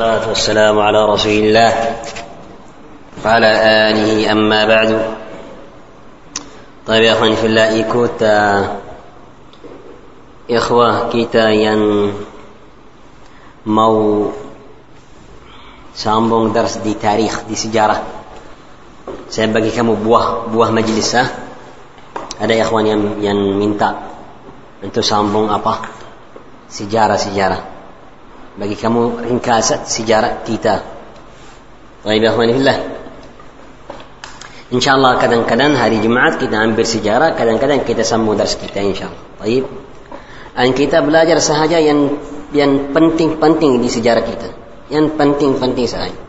والصلاة والسلام على رسول الله وعلى آله أما بعد طيب يا أخواني في الله ikut uh, ikhwah kita yang mau sambung dars di tarikh di sejarah saya bagi kamu buah buah majelis ha? ada ikhwan yang yang minta untuk sambung apa sejarah-sejarah Bagi kamu ringkasan sejarah kita. Fillah. Insyaallah kadang-kadang hari Jumaat kita ambil sejarah, kadang-kadang kita sambung dars kita insyaallah. Baik. Dan kita belajar sahaja yang yang penting-penting di sejarah kita. Yang penting-penting sahaja.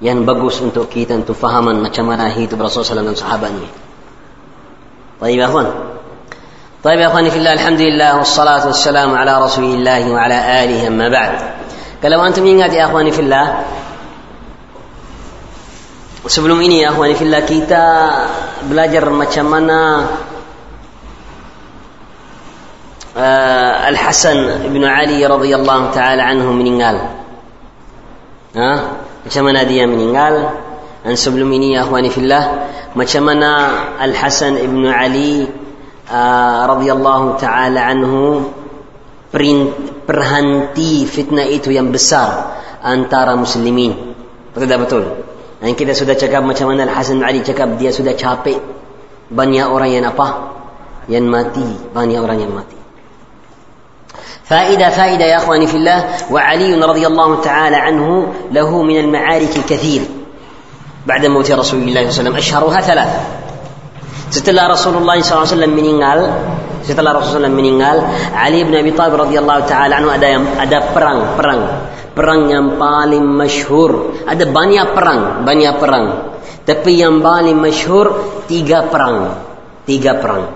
Yang bagus untuk kita untuk fahaman macam mana hidup Rasulullah SAW dan sahabatnya. Baik ikhwan. طيب يا إخواني في الله الحمد لله والصلاة والسلام على رسول الله وعلى آله أما بعد. قال وأنتم من يا إخواني في الله؟ وسبلوم إني يا إخواني في الله كيتا بلاجر ما تشمنا آه الحسن بن علي رضي الله تعالى عنه من قال ها؟ تشمنا دي من قال أن سبلوم إني يا إخواني في الله؟ ما تشمنا الحسن بن علي uh, radhiyallahu taala anhu perhenti fitnah itu yang besar antara muslimin. Betul tak betul? Dan kita sudah cakap macam mana Al Hasan Ali cakap dia sudah capek banyak orang yang apa? Yang mati, banyak orang yang mati. فائدة فائدة يا أخواني في الله وعلي رضي الله تعالى عنه له من المعارك الكثير بعد موت رسول الله صلى الله عليه وسلم أشهرها ثلاث Setelah Rasulullah SAW meninggal, setelah Rasulullah meninggal, Ali bin Abi Thalib radhiyallahu taala anhu ada yang ada perang, perang. Perang yang paling masyhur. Ada banyak perang, banyak perang. Tapi yang paling masyhur tiga perang. Tiga perang.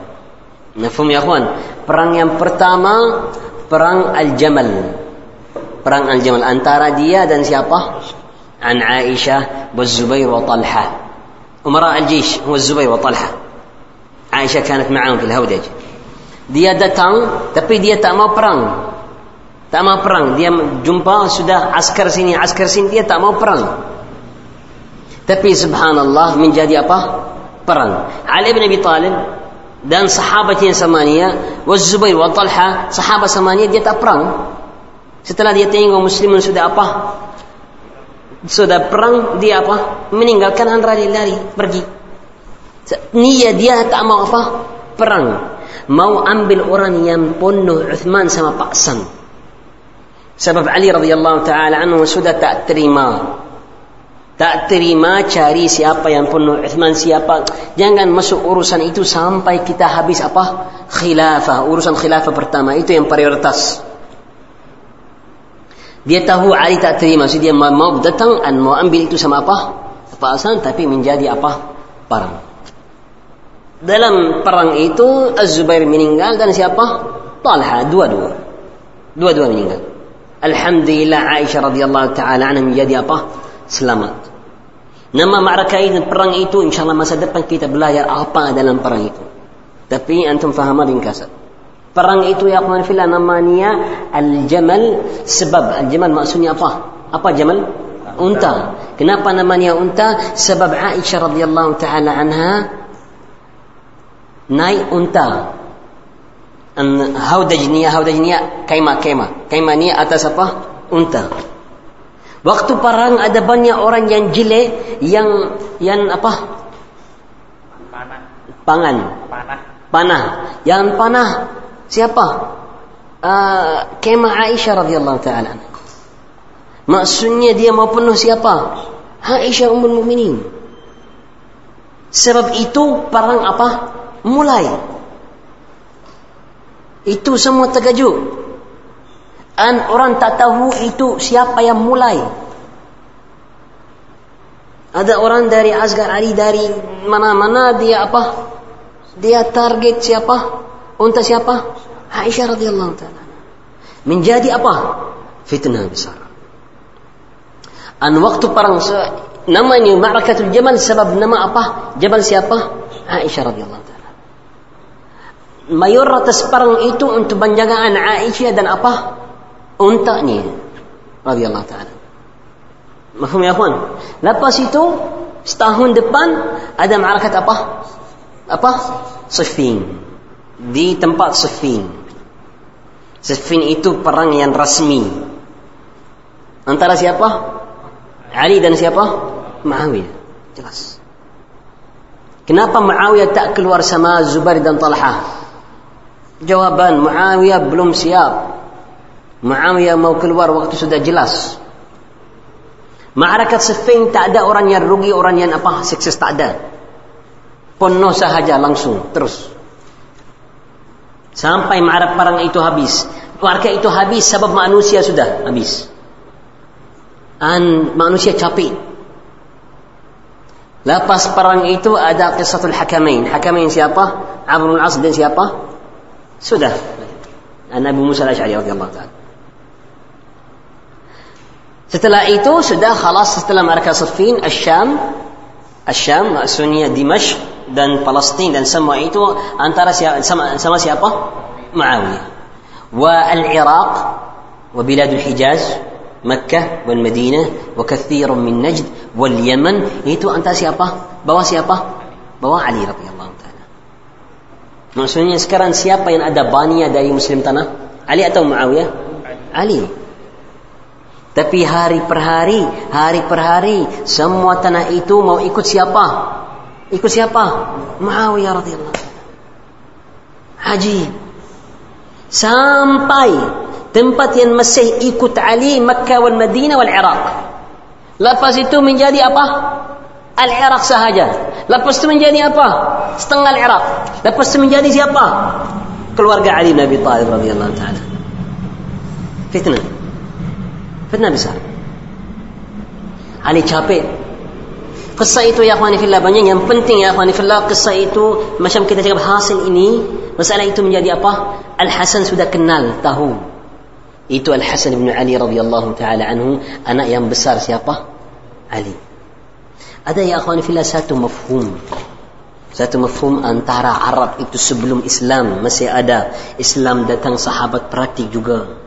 Nafhum ya kawan? Perang yang pertama perang Al-Jamal. Perang Al-Jamal antara dia dan siapa? An Aisyah Zubair wa Talha. Umara al-Jish Zubair wa Talha. Aisyah kanat ma'ahum fil haudaj. Dia datang tapi dia tak mau perang. Tak mau perang. Dia jumpa sudah askar sini, askar sini dia tak mau perang. Tapi subhanallah menjadi apa? Perang. Ali bin Abi Talib dan sahabatnya samania, wa Zubair wa Talha, sahabat samania dia tak perang. Setelah dia tengok muslimin sudah apa? Sudah perang, dia apa? Meninggalkan han lari-lari, pergi. Niat dia tak mau apa? Perang. Mau ambil orang yang bunuh Uthman sama paksan. Sebab Ali radhiyallahu taala anhu sudah tak terima. Tak terima cari siapa yang bunuh Uthman siapa. Jangan masuk urusan itu sampai kita habis apa? Khilafah. Urusan khilafah pertama itu yang prioritas. Dia tahu Ali tak terima, so dia mau datang dan mau ambil itu sama apa? Paksan tapi menjadi apa? Perang. Dalam perang itu Az-Zubair meninggal dan siapa? Talha dua-dua. Dua-dua meninggal. Alhamdulillah Aisyah radhiyallahu taala anha menjadi apa? Selamat. Nama ma'rakah ini perang itu insyaallah masa depan kita belajar apa dalam perang itu. Tapi antum faham ringkasan. Perang itu ya akhwan fillah namanya Al-Jamal sebab Al-Jamal maksudnya apa? Apa Jamal? Unta. Kenapa namanya unta? Sebab Aisyah radhiyallahu taala anha naik unta. Haudaj niya haudaj niya kaima kaima. Kaima niya atas apa? Unta. Waktu perang ada banyak orang yang jelek yang yang apa? Panah. Pangan. Panah. Panah. Yang panah siapa? Uh, kema Aisyah radhiyallahu taala maksudnya dia mau penuh siapa? Aisyah ummul mukminin. Sebab itu perang apa mulai. Itu semua terkejut. Dan orang tak tahu itu siapa yang mulai. Ada orang dari Asgar Ali dari mana-mana dia apa? Dia target siapa? Unta siapa? Aisyah radhiyallahu taala. Menjadi apa? Fitnah besar. Dan waktu perang namanya Ma'rakatul Jamal sebab nama apa? Jamal siapa? Aisyah radhiyallahu mayoritas perang itu untuk penjagaan Aisyah dan apa? Untanya. radhiyallahu taala. Mafhum ya akhwan? Lepas itu setahun depan ada ma'arakat apa? Apa? Siffin. Di tempat Siffin. Siffin itu perang yang rasmi. Antara siapa? Ali dan siapa? Muawiyah. Jelas. Kenapa Muawiyah tak keluar sama Zubair dan Talha? Jawaban Muawiyah belum siap. Muawiyah mau keluar waktu sudah jelas. Ma'arakat Siffin tak ada orang yang rugi, orang yang apa, sukses tak ada. Penuh sahaja langsung, terus. Sampai ma'arak perang itu habis. Warga itu habis sebab manusia sudah habis. An manusia capek. Lepas perang itu ada kisatul hakamain. Hakamain siapa? Amrul As dan siapa? سدى. عن أبو موسى الأشعري رضي الله تعالى. ستلا ايتو سدى خلاص ستلا mereka صفين الشام الشام سنيا دمشق دن فلسطين dan semua itu antara siapa sama siapa? معاوية والعراق وبلاد الحجاز مكة والمدينة وكثير من نجد واليمن itu antara siapa? بوا siapa? بوا علي رضي الله Maksudnya sekarang siapa yang ada bania dari muslim tanah? Ali atau Muawiyah? Ali. Tapi hari per hari, hari per hari, semua tanah itu mau ikut siapa? Ikut siapa? Muawiyah radhiyallahu Haji. Sampai tempat yang masih ikut Ali, Makkah wal Madinah wal Iraq. Lepas itu menjadi apa? Al-Iraq sahaja. Lepas itu menjadi apa? Setengah Al-Iraq. Lepas itu menjadi siapa? Keluarga Ali Nabi Talib radhiyallahu taala. Fitnah. Fitnah besar. Ali capek. Kisah itu ya akhwani fillah banyak yang penting ya akhwani fillah kisah itu macam kita cakap hasil ini masalah itu menjadi apa? Al Hasan sudah kenal tahu. Itu Al Hasan bin Ali radhiyallahu taala anhu anak yang besar siapa? Ali. Ada ya akhwani fillah satu mafhum. Satu mafhum antara Arab itu sebelum Islam masih ada. Islam datang sahabat praktik juga.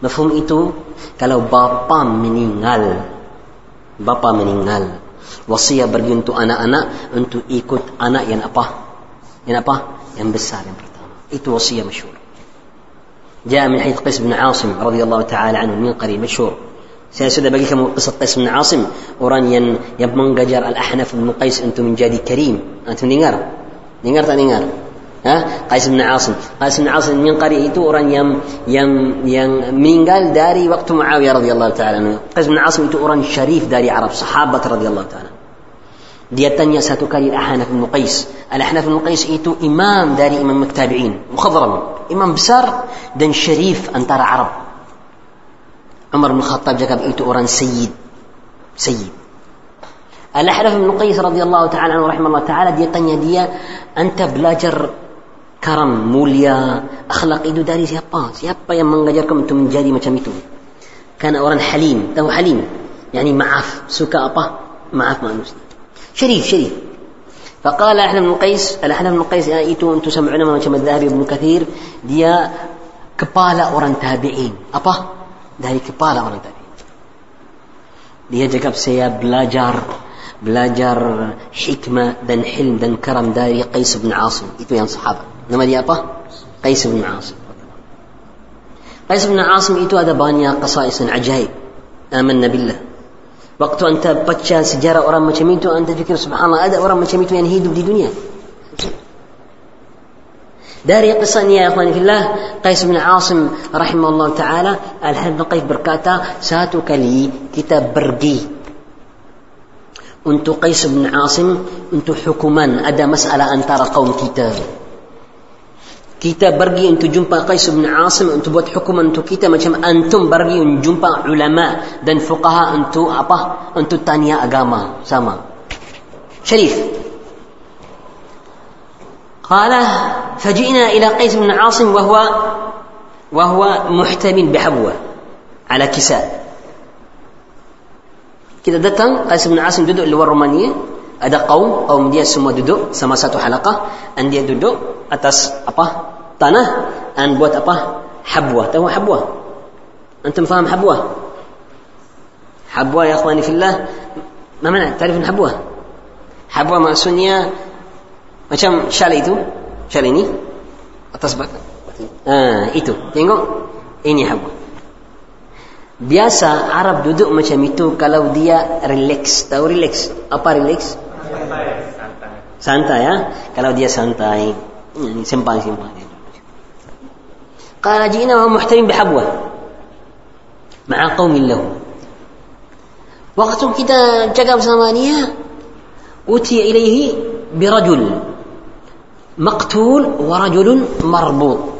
Mafhum itu kalau bapa meninggal bapa meninggal wasiat bagi untuk anak-anak untuk ikut anak yang apa? Yang apa? Yang besar yang pertama. Itu wasiat masyhur. جاء من حديث قيس بن عاصم رضي الله تعالى عنه من قريب مشهور سيسد بقى قصة قيس بن عاصم. وران ين يبمن قجر الأحنف بن قيس أنتم من جادي كريم. أنتم نينار نينار تنينار ها؟ قيس بن عاصم. قيس بن عاصم من قري إتو وران يم يم يم من قال داري وقت معاوية رضي الله تعالى عنه. قيس بن عاصم إتو وران شريف داري عرب صحابة رضي الله تعالى دي يا ساتوكالي الأحنف بن قيس. الأحنف بن قيس إيتو إمام داري إمام التابعين. مخضرم. إمام بسر دن شريف أن ترى عرب. عمر بن الخطاب جاك بإيتو أوران سيد سيد الأحنف بن قيس رضي الله تعالى عنه رحمه الله تعالى dia tanya dia anta belajar karam mulia akhlak itu dari siapa siapa yang mengajarkan untuk menjadi macam itu karena orang halim tahu halim yani maaf suka apa maaf manusia شريف شريف فقال أحلى بن قيس الأحلى بن قيس آيتو أنتم سمعون ما الذهبي بن كثير dia kepala orang tabi'in apa dari kepala orang tabi'in dia cakap saya belajar belajar hikmah dan hilm dan karam dari Qais bin Asim itu yang sahabat Nama dia apa? Qais bin Asim. Qais bin Asim itu ada banyak qasais dan ajaib. Amanna billah. Waktu anda baca sejarah orang macam itu, anda fikir subhanallah ada orang macam itu yang hidup di dunia. Dari kisahnya ya akhwani fillah, Qais bin Asim rahimahullah taala, Al-Habib Qais berkata, satu kali kita pergi untuk Qais bin Asim untuk hukuman ada masalah antara kaum kita. kita pergi untuk jumpa Qais bin Asim untuk buat hukuman untuk kita macam antum pergi untuk jumpa ulama dan fuqaha untuk apa? Untuk tanya agama sama. Syarif. قال فجئنا إلى قيس بن عاصم وهو وهو محتمل بحبوة على كساء kita datang Qais bin Asim duduk luar rumahnya ada kaum kaum dia semua duduk sama satu halaqah dan dia duduk atas apa tanah dan buat apa habwah tahu habwah antum faham habwah Habwa ya akhwani fillah. Mana tarif habwa? Habwa maksudnya macam syal itu, syal ini atas badan. Ah, itu. Tengok ini habwa. Biasa Arab duduk macam itu kalau dia relax. Tahu relax? Apa relax? Santai ya. Kalau dia santai, ini simpang-simpang. قال جئنا وهو محترم بحبوة مع قوم له Waktu kita jaga bersama dia, uti ilaihi birajul maqtul wa rajulun marbut.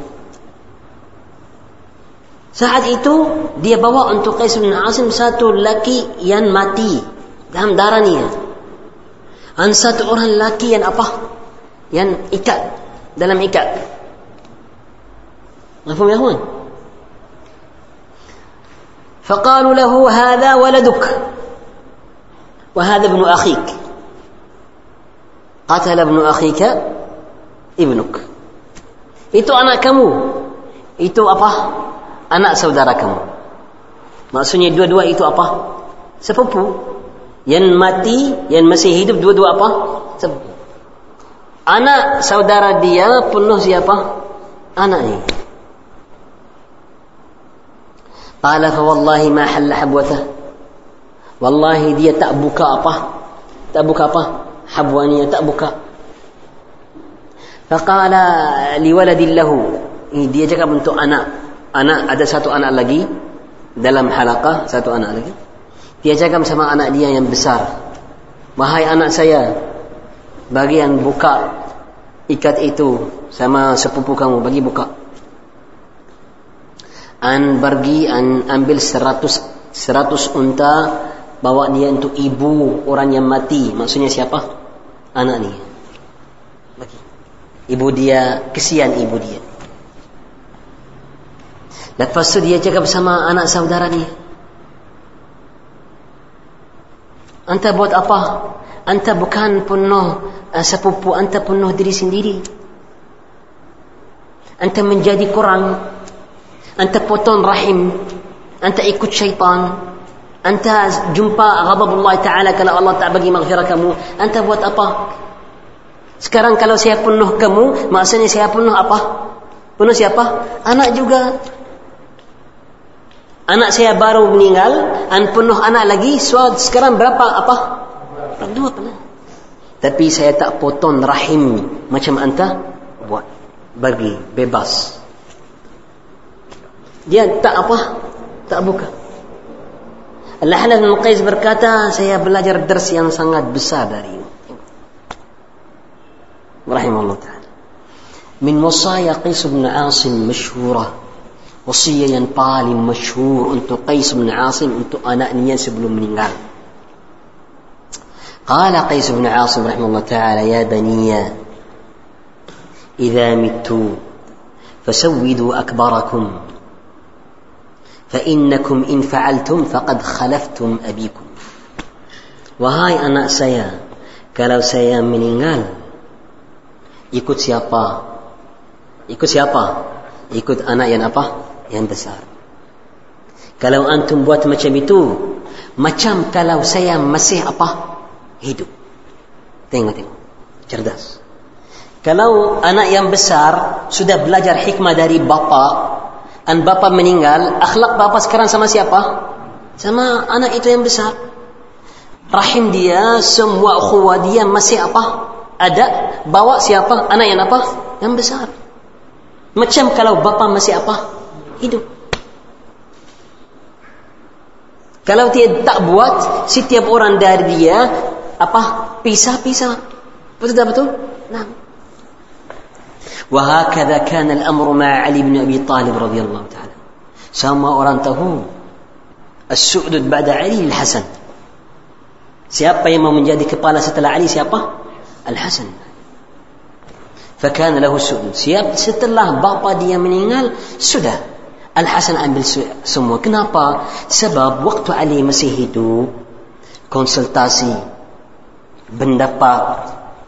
Saat itu dia bawa untuk Qais bin Asim satu laki yang mati dalam darahnya. Dan satu orang laki yang apa? Yang ikat dalam ikat. مفهوم يا اخوان فقالوا له هذا ولدك وهذا ابن أخيك قتل ابن أخيك ibnuk. Itu anak kamu. Itu apa? Anak saudara kamu. Maksudnya dua-dua itu apa? Sepupu. Yang mati, yang masih hidup dua-dua apa? Sepupu. Anak saudara dia penuh siapa? Anaknya. Qala fa wallahi ma halla habwatah. Wallahi dia tak buka apa? Tak buka apa? Habwanya tak buka. Faqala liwaladin lahu. Ini dia cakap untuk anak. Anak ada satu anak lagi dalam halaqah satu anak lagi. Dia cakap sama anak dia yang besar. Wahai anak saya, bagi yang buka ikat itu sama sepupu kamu bagi buka. An pergi an ambil seratus seratus unta bawa dia untuk ibu orang yang mati maksudnya siapa anak ni ibu dia kesian ibu dia. Lepas tu dia cakap bersama anak saudara dia. Anta buat apa? Anta bukan penuh uh, sepupu anta penuh diri sendiri. Anta menjadi kurang. Anta potong rahim. Anta ikut syaitan. Anta jumpa ghadab Allah Ta'ala kalau Allah tak bagi maghfirah kamu. Anta buat apa? Sekarang kalau saya penuh kamu, maksudnya saya penuh apa? Penuh siapa? Anak juga. Anak saya baru meninggal, dan penuh anak lagi. So, sekarang berapa apa? Dua pernah. Tapi saya tak potong rahim macam anta buat. Bagi, bebas. Dia tak apa? Tak buka. Al-Ahlaf bin Qais berkata, saya belajar ders yang sangat besar dari ini. رحمه الله تعالى. من وصايا قيس بن عاصم مشهورة. وصية ينبالي مشهور. أنت قيس بن عاصم أنت أنا أن ينسب له من قال قال قيس بن عاصم رحمه الله تعالى يا بني إذا مت فسودوا أكبركم. فإنكم إن فعلتم فقد خلفتم أبيكم. وهاي أنا سيا. كلا سيا من قال ikut siapa? Ikut siapa? Ikut anak yang apa? Yang besar. Kalau antum buat macam itu, macam kalau saya masih apa? Hidup. Tengok-tengok. Cerdas. Kalau anak yang besar sudah belajar hikmah dari bapa, dan bapa meninggal, akhlak bapa sekarang sama siapa? Sama anak itu yang besar. Rahim dia, semua ukhuwah dia masih apa? Ada. Bawa siapa? Anak yang apa? Yang besar. Macam kalau bapa masih apa? Hidup. Kalau dia tak buat, setiap orang dari dia apa? Pisah-pisah. Betul tak betul? Nah. وهكذا كان الأمر مع علي بن أبي طالب رضي الله تعالى sama orang tahu السؤدد بعد علي الحسن siapa yang mau menjadi kepala setelah Ali siapa Al-Hasan. Fakana lahu sudut Siap setelah bapa dia meninggal Sudah. Al-Hasan ambil semua. Kenapa? Sebab waktu Ali masih hidup Konsultasi Pendapat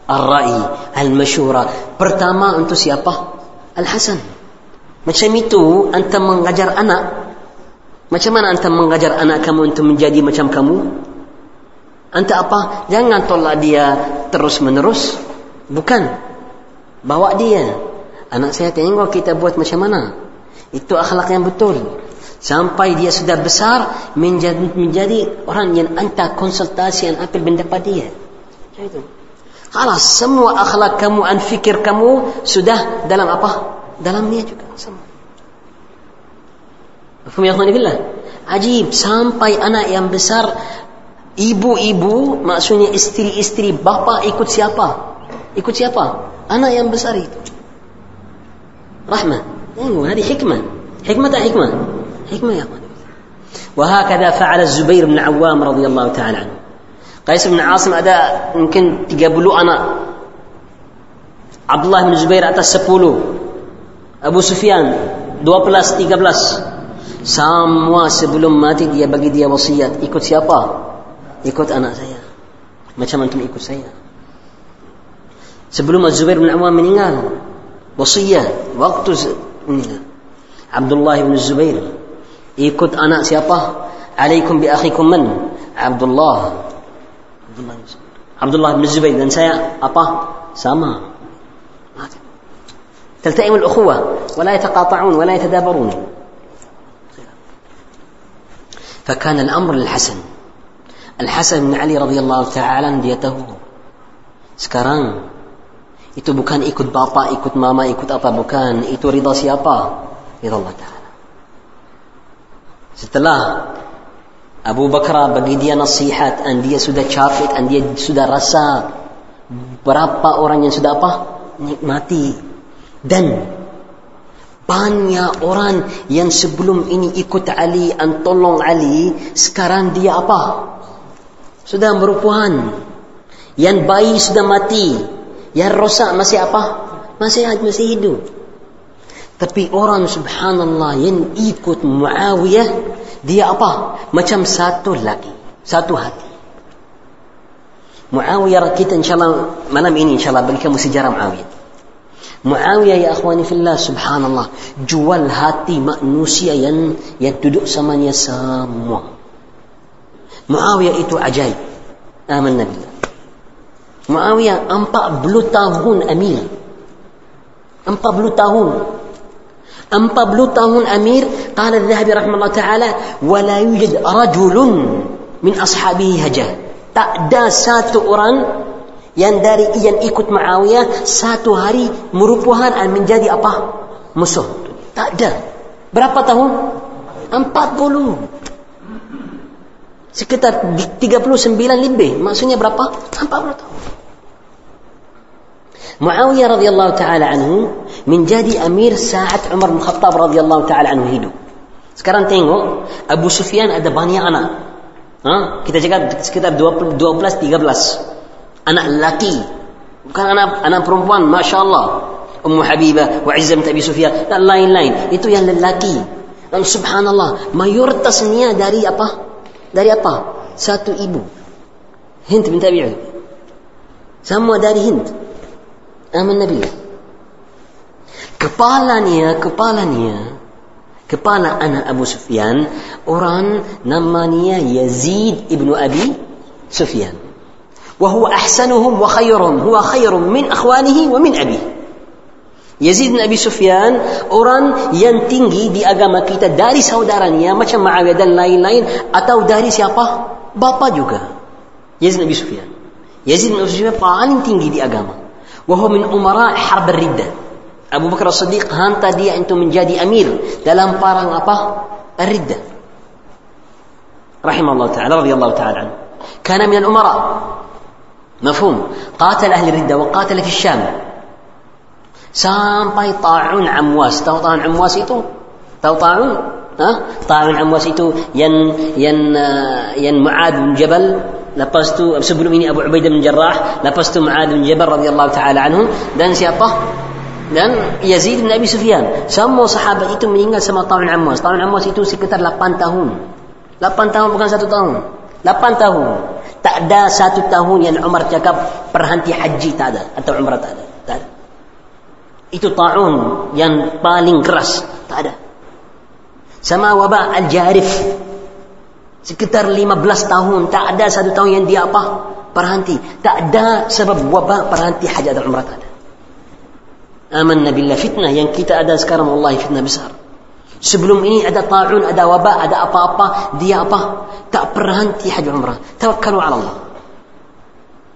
Ar-ra'i Al-masyura. Pertama untuk siapa? Al-Hasan. Macam itu Anda mengajar anak. Macam mana anda mengajar anak kamu untuk menjadi macam kamu? Anda apa? Jangan tolak dia terus menerus. Bukan. Bawa dia. Anak saya tengok kita buat macam mana. Itu akhlak yang betul. Sampai dia sudah besar menjadi, menjadi orang yang anda konsultasi dan ambil pendapat dia. Itu. Kalau semua akhlak kamu dan fikir kamu sudah dalam apa? Dalam dia juga. Semua. Mafhum ya? Ajib sampai anak yang besar ibu-ibu maksudnya istri-istri bapa ikut siapa? Ikut siapa? Anak yang besar itu. Rahmah. Tengok, ini hikmah. Hikmah tak hikmah? Hikmah ya. وهكذا فعل الزبير بن عوام رضي الله تعالى عنه قيس بن عاصم ada mungkin 30 anak Abdullah bin Zubair atas 10 Abu Sufyan 12 13 Semua sebelum mati dia bagi dia wasiat. Ikut siapa? Ikut anak saya. Macam antum ikut saya. Sebelum Az-Zubair bin Awam meninggal. Wasiat. Waktu meninggal. Abdullah bin Zubair. Ikut anak siapa? Alaikum bi akhikum man? Abdullah. Abdullah bin Zubair dan saya apa? Sama. تلتئم الأخوة ولا يتقاطعون ولا يتدابرون فكان الأمر للحسن Al Hasan bin Ali radhiyallahu taala dia tahu sekarang itu bukan ikut bapak, ikut mama, ikut apa bukan. Itu ridha siapa? Ridha Allah Taala. Setelah Abu Bakar bagi dia nasihat dan dia sudah capek dan dia sudah rasa berapa orang yang sudah apa? nikmati dan banyak orang yang sebelum ini ikut Ali dan tolong Ali sekarang dia apa? Sudah merupuhan. Yang bayi sudah mati. Yang rosak masih apa? Masih masih hidup. Tapi orang subhanallah yang ikut Muawiyah, dia apa? Macam satu lagi. Satu hati. Muawiyah kita insyaAllah, malam ini insyaAllah bagi sejarah Muawiyah. Muawiyah ya akhwani fillah subhanallah jual hati manusia yang yang duduk samanya semua. Muawiyah itu ajaib. Aman Nabi. Muawiyah 40 tahun amir. 40 tahun. 40 tahun amir قال الذهبي رحمه الله تعالى ولا يوجد رجل من أصحابه هجاه tak ada satu orang yang dari yang ikut Muawiyah satu hari merupakan menjadi apa? Musuh. Tak ada. Berapa tahun? 40. Sekitar 39 lebih. Maksudnya berapa? 40 tahun. Muawiyah radhiyallahu taala anhu menjadi amir saat Umar bin Khattab radhiyallahu taala anhu hidup. Sekarang tengok Abu Sufyan ada banyak anak. Ha? Kita cakap sekitar 12 13 anak lelaki bukan anak anak perempuan masya Allah Ummu Habibah wa Izzah Abi Sufyan dan lain-lain itu yang lelaki dan subhanallah mayoritasnya dari apa dari apa satu ibu Hind bin Tabi'in semua dari Hind aman Nabi kepalanya kepalanya kepala anak Abu Sufyan orang namanya Yazid ibnu Abi Sufyan وهو أحسنهم وخيرهم هو خير من أخوانه ومن أبيه Yazid bin Abi Sufyan orang yang tinggi di agama kita dari saudaranya macam Muawiyah dan lain-lain atau dari siapa? Bapa juga. Yazid bin Abi Sufyan. Yazid bin Abi Sufyan paling tinggi di agama. Wahyu min umara harb ridda. Abu Bakar As-Siddiq hantar dia untuk menjadi amir dalam parang apa? Ridda. Rahimallahu taala radhiyallahu taala. Kana min al-umara. Mafhum. Qatal ahli ridda wa qatal fi syam sampai ta'un amwas. Tahu ta'un amwas itu? Tahu ta'un? Ha? Ta'un amwas itu yang yang uh, yang Muad bin Jabal lepas tu sebelum ini Abu Ubaidah bin Jarrah lepas tu Muad bin Jabal radhiyallahu taala anhu dan siapa? Dan Yazid bin Abi Sufyan. Semua sahabat itu meninggal sama ta'un amwas. Ta'un amwas itu sekitar 8 tahun. 8 tahun bukan satu tahun. 8 tahun. Tak ada satu tahun yang Umar cakap berhenti haji tak ada atau umrah tak ada. Tak ada. Itu ta'un yang paling keras. Tak ada. Sama wabak al-jarif. Sekitar 15 tahun tak ada satu tahun yang dia apa? Berhenti. Tak ada sebab wabak berhenti haji dan umrah tak ada. Amanna billah fitnah yang kita ada sekarang wallahi fitnah besar. Sebelum ini ada ta'un, ada wabak, ada apa-apa, dia apa? Tak berhenti haji umrah. Tawakkalu ala Allah.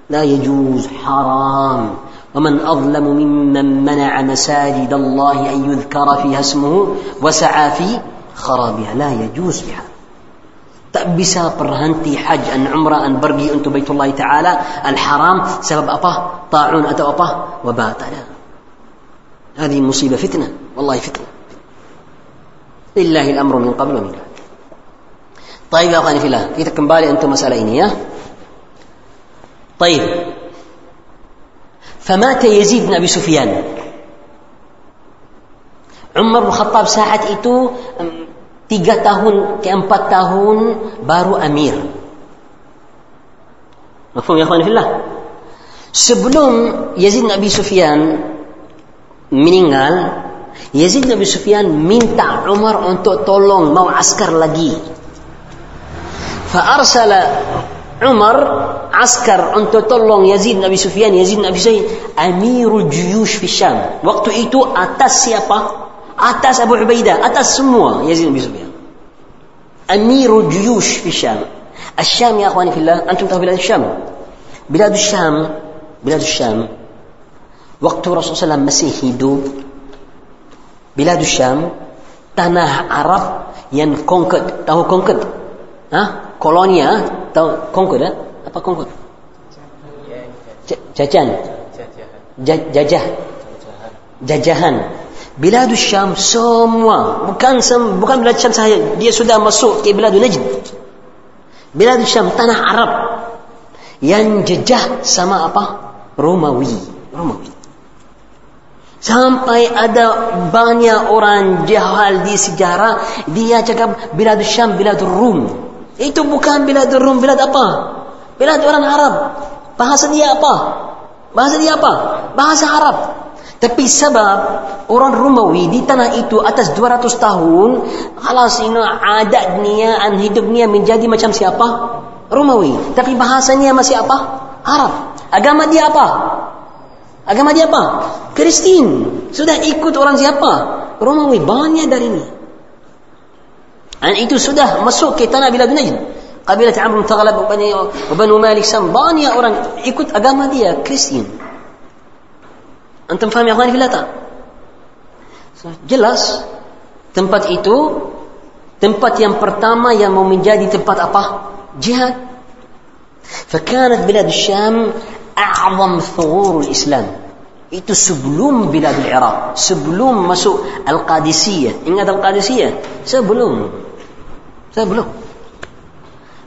لا يجوز حرام ومن أظلم ممن منع مساجد الله أن يذكر فيها اسمه وسعى في خرابها. لا يجوز بها haj an umrah an pergi untuk Baitullah Ta'ala. Al haram sebab apa? Ta'un atau apa? Wabah tak ada هذه مصيبة فتنة والله فتنة لله الأمر من قبل ومن بعد طيب يا أخواني في الله kembali untuk masalah ini ya. طيب فمات يزيد بن ابي سفيان عمر بن الخطاب saat itu tiga tahun ke empat tahun baru amir مفهوم يا اخواني في الله sebelum Yazid bin Abi Sufyan meninggal Yazid bin Abi Sufyan minta Umar untuk tolong mau askar lagi فأرسل عمر عسكر أنت تطلون يزيد أبي سفيان يزيد أبي سفيان أمير الجيوش في الشام. وقت إيتو أتاس سيابا أتاس أبو عبيدة أتاس سموة يزيد أبي سفيان. أمير الجيوش في الشام. الشام يا أخواني في الله أنتم تعرفوا بلاد الشام؟ بلاد الشام بلاد الشام. وقت رسول صلى الله عليه وسلم مسيح دو بلاد الشام تناه عرب ين كونكت تهو كونكد ها؟ Kolonia tahu conquered eh? apa conquered jajan. Jajah. Jajahan. Biladul Syam semua. Bukan bukan Bilad Syam sahaja. Dia sudah masuk ke Biladul Najd. Biladul Syam tanah Arab. Yang jejah sama apa? Romawi. Romawi. Sampai ada banyak orang jahal di sejarah dia cakap Biladul Syam Biladul Rum itu bukan Biladul Rum Bilad apa Bilad orang Arab bahasa dia apa bahasa dia apa bahasa Arab tapi sebab orang Romawi di tanah itu atas 200 tahun, halas ini adat niya, an hidupnya menjadi macam siapa? Romawi. Tapi bahasanya masih apa? Arab. Agama dia apa? Agama dia apa? Kristen. Sudah ikut orang siapa? Romawi. Banyak dari ini. Dan itu sudah masuk ke tanah Bilad Najd. Kabilah Amr bin Taghlab Banu Malik Sam. Banyak orang ikut agama dia. Kristen. Antum faham ya akhwani fillah tak? Jelas tempat itu tempat yang pertama yang mau menjadi tempat apa? Jihad. فكانت بلاد الشام أعظم ثغور الإسلام itu sebelum bilad Iraq sebelum masuk Al-Qadisiyah ingat Al-Qadisiyah sebelum sebelum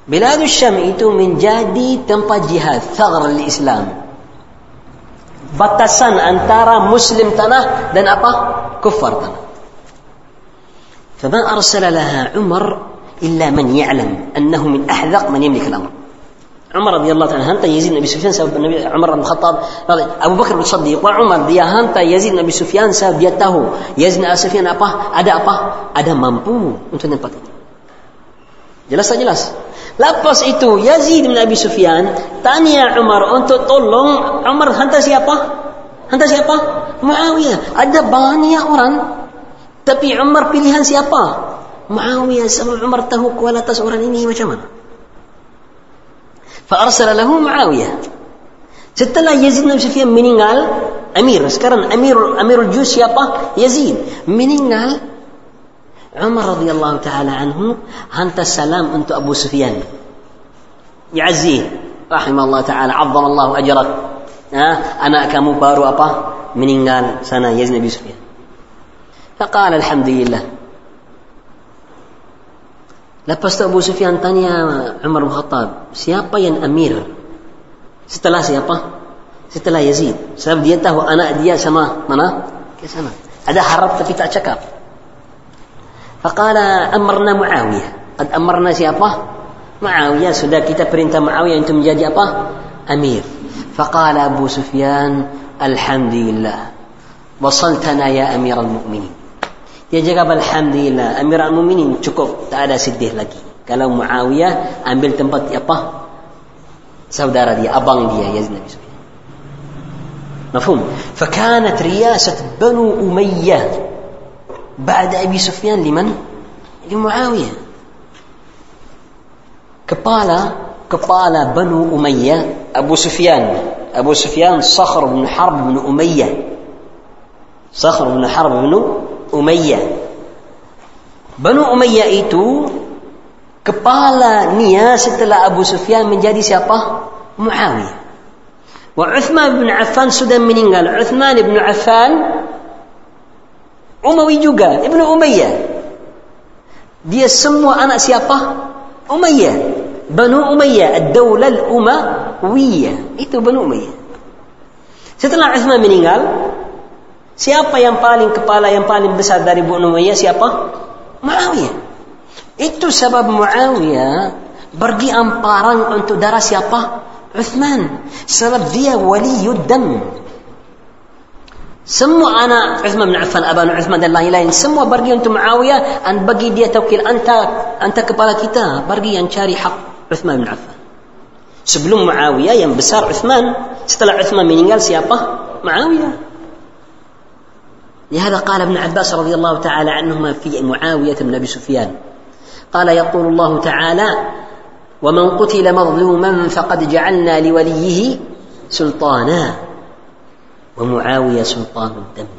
bilad Syam itu menjadi tempat jihad thaghar al-Islam batasan antara muslim tanah dan apa kufar tanah فما أرسل لها عمر إلا من يعلم أنه من أحذق من يملك الأمر عمر رضي الله تعالى هانتا يزيد بن سفيان سبب النبي عمر بن الخطاب أبو بكر الصديق وعمر dia hanta Yazid bin Sufyan sebab dia tahu Yazid bin Sufyan apa ada apa ada mampu untuk tempat itu Jelas tak jelas? Lepas itu Yazid bin Abi Sufyan tanya Umar untuk tolong Umar hantar siapa? Hantar siapa? Muawiyah. Ada banyak orang tapi Umar pilihan siapa? Muawiyah sama Umar tahu kualitas orang ini macam mana? Fa'arsala lahu Muawiyah. Setelah Yazid bin Abi Sufyan meninggal, Amir sekarang Amirul Amirul Jus siapa? Yazid. Meninggal عمر رضي الله تعالى عنه هنت السلام أنت أبو سفيان. يعزيه رحمه الله تعالى عظم الله أجرك. أنا كم بارو أبا من إن قال سنة يزن أبي سفيان. فقال الحمد لله. لبست أبو سفيان تاني عمر بن الخطاب. سيابا ين أمير. ستلا سيابا. ستلا يزيد. سبب ديته أنا ديا سما. منا؟ كسنا. هذا حرب في تأشكر فقال أمرنا معاوية. قد أمرنا سيابا معاوية سدك كتاب برينتا معاوية أنتم جادي أبا؟ أمير. فقال أبو سفيان الحمد لله. وصلتنا يا أمير المؤمنين. يا يجب الحمد لله. أمير المؤمنين cukup tak ada لك قالوا معاوية Muawiyah ambil tempat apa saudara dia abang dia ya Nabi مفهوم؟ فكانت رياسة بنو أمية. بعد أبي سفيان لمن؟ لمعاوية كبالا كبالا بنو أمية أبو سفيان أبو سفيان صخر بن حرب بن أمية صخر بن حرب بن أمية بنو أمية itu kepalanya setelah Abu Sufyan menjadi siapa? Muawiyah. Wa Uthman bin Affan sudah meninggal. Uthman bin Affan Umawi juga, Ibnu Umayyah. Dia semua anak siapa? Umayyah. Banu Umayyah, Ad-Dawlah Al-Umayyah. Itu Banu Umayyah. Setelah Uthman meninggal, siapa yang paling kepala yang paling besar dari Banu Umayyah? Siapa? Muawiyah. Itu sebab Muawiyah pergi amparang untuk darah siapa? Uthman. Sebab dia waliyud dam. سمو أنا عثمان بن عفان ابان عثمان الله لا سمو برقي انت معاوية أن بقي دي توكيل. أنت أنت كبالا كتاب. برقي ان شاري حق عثمان بن عفان. سبلوم معاوية ين بسار عثمان. طلع عثمان من ينقال سيابا معاوية. لهذا قال ابن عباس رضي الله تعالى عنهما في معاوية بن أبي سفيان. قال يقول الله تعالى ومن قتل مظلوما فقد جعلنا لوليه سلطانا. ومعاوية سلطان الدم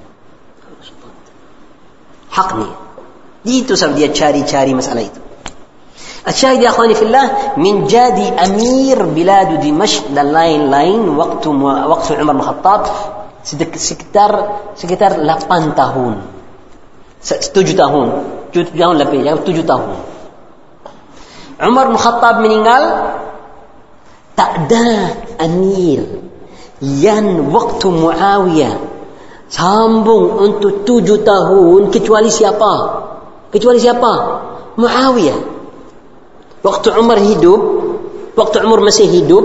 حقني دي تسبب dia cari-cari masalah itu الشاهد يا اخواني في الله من جادي امير بلاد دمشق dan lain-lain waktu waktu Umar bin Khattab sekitar sekitar 8 tahun 7 tahun 7 tahun lebih 7 tahun Umar bin Khattab meninggal tak ada amir yang waktu Muawiyah sambung untuk tujuh tahun kecuali siapa? Kecuali siapa? Muawiyah. Waktu Umar hidup, waktu Umar masih hidup,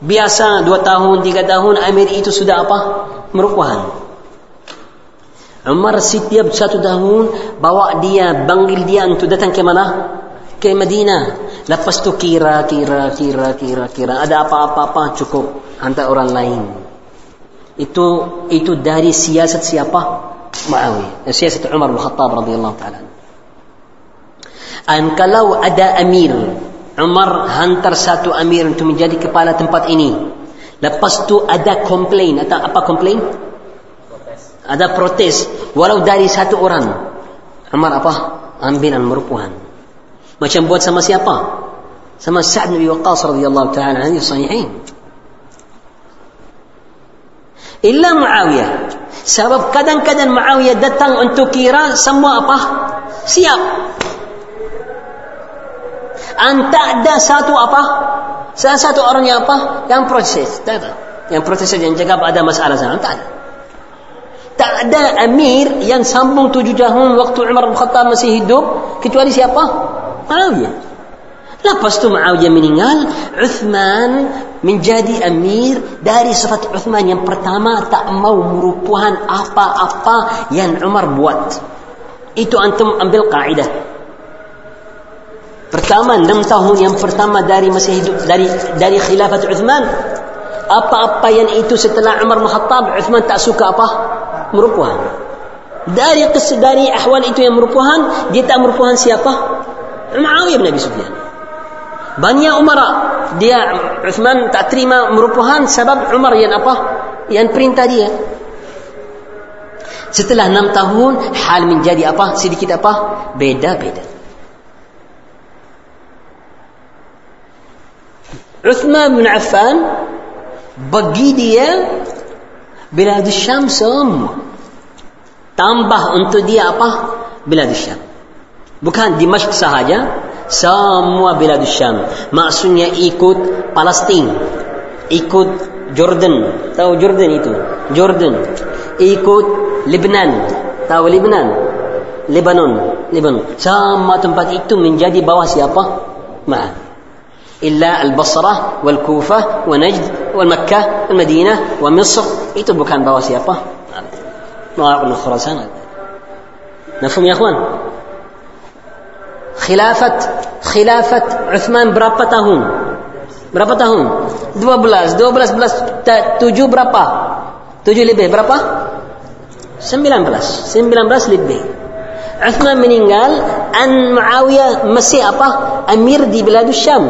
biasa dua tahun, tiga tahun, Amir itu sudah apa? Merupakan. Umar setiap satu tahun bawa dia, panggil dia untuk datang ke mana? Ke Madinah. Lepas tu kira, kira, kira, kira, kira. Ada apa-apa-apa cukup hantar orang lain. Itu itu dari siasat siapa? Muawiyah. Siasat Umar bin Khattab radhiyallahu taala. Dan kalau ada amir, Umar hantar satu amir untuk menjadi kepala tempat ini. Lepas tu ada komplain. Atau apa komplain? Ada protes. Walau dari satu orang. Umar apa? Ambilan merupakan. Macam buat sama siapa? Sama Sa'ad bin Waqqas radhiyallahu taala anhu sahihain. Illa Muawiyah. Sebab kadang-kadang Muawiyah datang untuk kira semua apa? Siap. Anta ada satu apa? Salah satu orang yang apa? Yang proses. Yang proses yang jaga ada masalah sana. Tak ada. Tak ada amir yang sambung tujuh tahun waktu Umar bin Khattab masih hidup kecuali siapa? Muawiyah. Lepas tu Muawiyah meninggal, Uthman menjadi amir dari sifat Uthman yang pertama tak mau merupuhan apa-apa yang Umar buat. Itu antum ambil kaidah. Pertama enam tahun yang pertama dari masih hidup dari dari khilafat Uthman apa-apa yang itu setelah Umar bin Uthman tak suka apa merupuhan dari dari ahwal itu yang merupuhan dia tak merupuhan siapa Muawiyah bin Abi Sufyan banyak umara. Dia Uthman tak terima merupuhan sebab Umar yang apa? Yang perintah dia. Setelah enam tahun hal menjadi apa? Sedikit apa? Beda-beda. Uthman bin Affan bagi dia Bilad Syam semua. Tambah untuk dia apa? Bilad Syam. Bukan Dimashq sahaja semua Bilad Syam maksudnya ikut Palestin ikut Jordan tahu Jordan itu Jordan ikut Lebanon tahu Lebanon Lebanon Lebanon sama tempat itu menjadi bawah siapa Ma'an إلا البصرة والكوفة ونجد والمكة والمدينة ومصر itu bukan bawah siapa? Mengapa Khurasan? Mafhum ya akhwan? Khilafat khilafat Uthman berapa tahun? Berapa tahun? 12, 12, 11, 7 berapa? 7 lebih berapa? 19, 19 lebih. Uthman meninggal, An Muawiyah masih apa? Amir di Biladus Syam.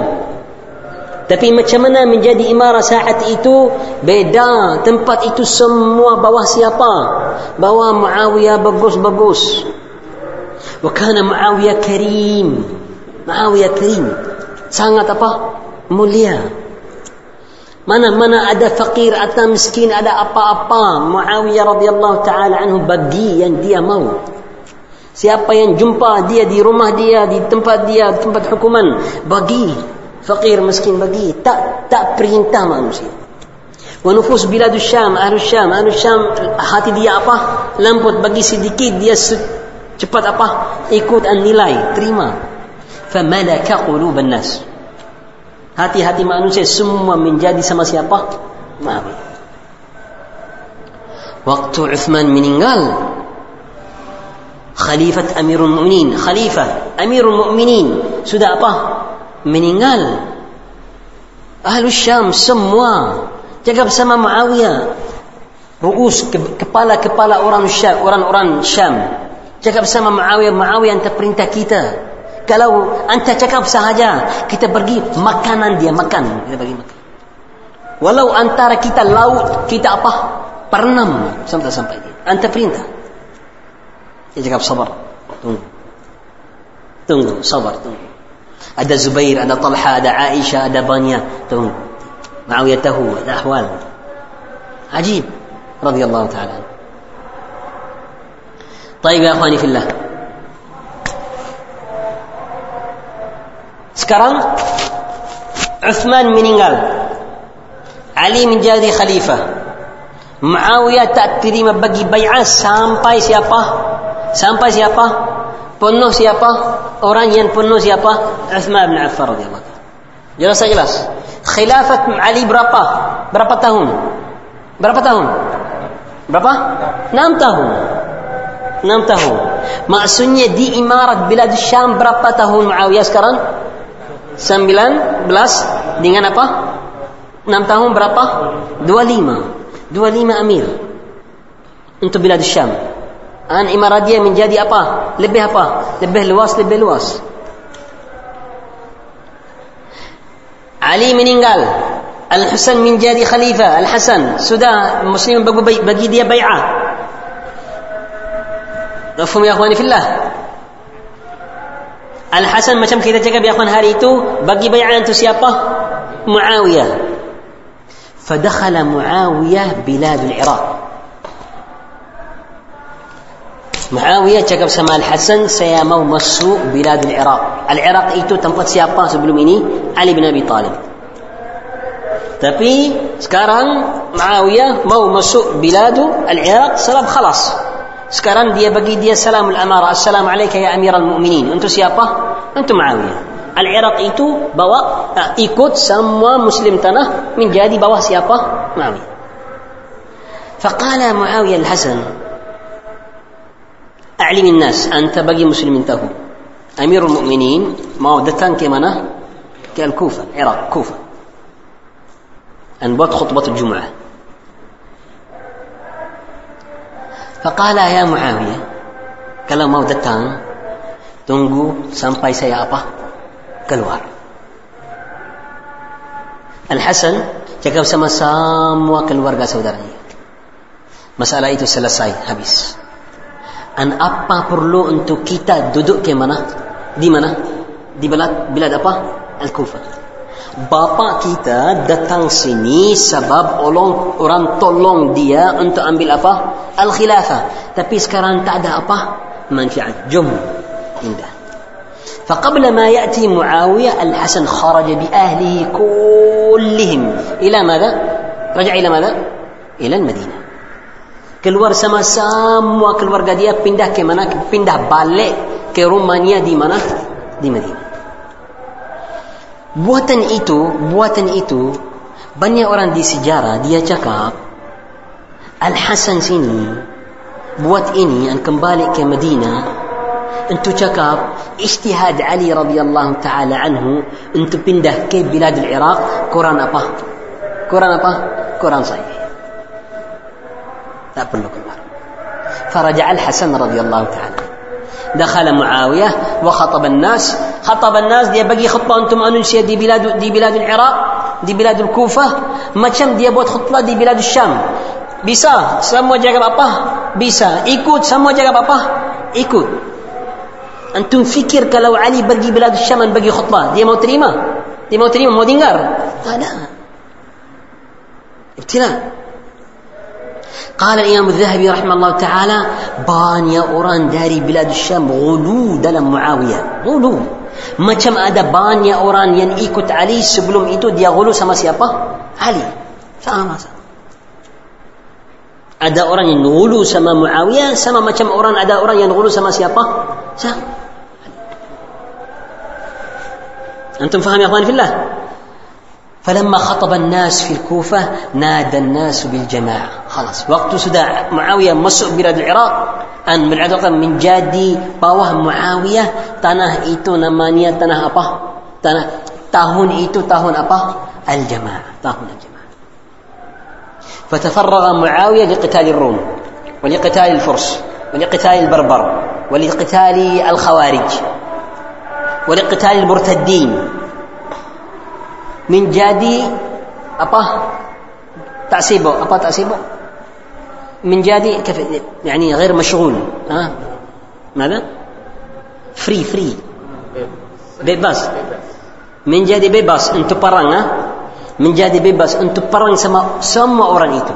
Tapi macam mana menjadi imarah saat itu beda. Tempat itu semua bawah siapa? Bawah Muawiyah bagus-bagus. Wakana Muawiyah karim. Muawiyah karim. Sangat apa? Mulia. Mana-mana ada fakir atau miskin ada apa-apa. Muawiyah radhiyallahu taala anhu bagi yang dia mau. Siapa yang jumpa dia di rumah dia, di tempat dia, tempat hukuman, bagi fakir miskin bagi tak tak perintah manusia nufus bilad syam ahlu syam ahlu syam hati dia apa lembut bagi sedikit dia cepat apa? Ikut an nilai terima. Famalaka qulub nas. Hati-hati manusia semua menjadi sama siapa? Muawiyah waktu Uthman meninggal Khalifat Amirul Mu'minin Khalifah Amirul Mu'minin Sudah apa? meninggal. Ahlu Syam semua jaga bersama Muawiyah ruus kepala-kepala orang Syam orang-orang Syam jaga bersama Muawiyah Muawiyah yang terperintah kita kalau anda cakap sahaja kita pergi makanan dia makan kita bagi makan walau antara kita laut kita apa pernam sampai sampai dia anda perintah dia cakap sabar tunggu tunggu sabar tunggu ada Zubair, ada Talha, ada Aisyah, ada banyak. Tunggu. Muawiyah tahu ada ahwal. Ajib. Radiyallahu ta'ala. طيب يا اخواني في الله sekarang Uthman meninggal Ali menjadi khalifah Muawiyah tak terima bagi bay'ah sampai siapa sampai siapa penuh siapa? Orang yang penuh siapa? Uthman bin Affan radhiyallahu anhu. Jelas jelas. Khilafat Ali berapa? Berapa tahun? Berapa tahun? Berapa? 6 tahun. 6 tahun. Maksudnya di imarat Bilad Syam berapa tahun Muawiyah sekarang? 19 dengan apa? 6 tahun berapa? 25. 25 amir. Untuk Bilad Syam. An imarah dia menjadi apa? Lebih apa? Lebih luas, lebih luas. Ali meninggal. Al-Hasan menjadi khalifah. Al-Hasan sudah Muslim bagi, dia bay'ah. Mafhum ya akhwani fillah? Al-Hasan macam kita cakap ya akhwan hari itu bagi bay'ah untuk siapa? Muawiyah. فدخل معاوية بلاد العراق Muawiyah cakap sama Al-Hasan, saya mau masuk biladul Iraq. Al-Iraq itu tempat siapa sebelum ini? Ali bin Abi Talib. Tapi sekarang Muawiyah mau masuk biladu Al-Iraq, salam khalas. Sekarang dia bagi dia salamul amara. Assalamualaikum ya amiral mu'minin. Untuk siapa? Untuk Muawiyah. Al-Iraq itu bawa tak ikut semua muslim tanah menjadi bawah siapa? Muawiyah. فقال معاوية الحسن أعلم الناس أنت بقي مسلم تهو أمير المؤمنين ما ودتان كمانا كالكوفة العراق كوفة أنبت خطبة الجمعة فقال ya Muawiyah, kalau mau datang tunggu sampai saya apa? Keluar. Al-Hasan cakap sama semua keluarga saudaranya. Masalah itu selesai habis. Dan apa perlu untuk kita duduk ke mana? Di mana? Di belak bilad apa? Al-Kufah Bapa kita datang sini sebab orang, orang tolong dia untuk ambil apa? Al-Khilafah. Tapi sekarang tak ada apa? Manfaat. Jom. Indah. فقبل ما يأتي معاوية الحسن خرج بأهله كلهم إلى ماذا؟ رجع إلى ماذا؟ إلى المدينة keluar sama semua keluarga dia pindah ke mana pindah balik ke rumahnya di mana di Madinah buatan itu buatan itu banyak orang di sejarah dia cakap Al Hasan sini buat ini yang kembali ke Madinah Entu cakap ijtihad Ali radhiyallahu taala anhu untuk pindah ke bilad Iraq Quran apa? Quran apa? Quran sahih. Tak perlu keluar. فرجع الحسن رضي الله تعالى دخل معاوية وخطب الناس خطب الناس دي بقي خطبه أنتم انو شي دي بلاد دي بلاد العراق دي بلاد الكوفه ما كم دي بوت خطبه دي بلاد الشام بيسا سمو جاك بابا بيسا ايكوت سمو جاك بابا ايكوت أنتم فكر كلو علي بقي بلاد الشام بقي خطبه دي مو تريما دي مو تريما مو دينغر أنا ابتلاء قال الإمام الذهبي رحمه الله تعالى بان يا أوران داري بلاد الشام غلو دلم معاوية غلو macam ada banyak orang yang ikut Ali sebelum itu dia غلو sama siapa? Ali sama sama ada orang yang غلو sama Muawiyah sama macam orang ada orang yang غلو sama siapa? sama أنتم فاهم يا أخواني في فلما خطب الناس في الكوفة نادى الناس بالجماعة خلاص وقت سدى معاوية مسؤول بلاد العراق بالعراق من جادي bawah معاوية tanah itu namanya tanah apa? Tanah tahun itu tahun apa? الجماعة tahun الجماعة فتفرغ معاوية لقتال الروم ولقتال الفرس ولقتال البربر ولقتال الخوارج ولقتال المرتدين من جادي apa? Tak sibuk. Apa tak sibuk? من جادي كف يعني غير مشغول ها؟ ماذا؟ فري فري بيباس من جادي بيباس انتو باران ها؟ من جادي بيباس انتو باران سما سما اوران ايتو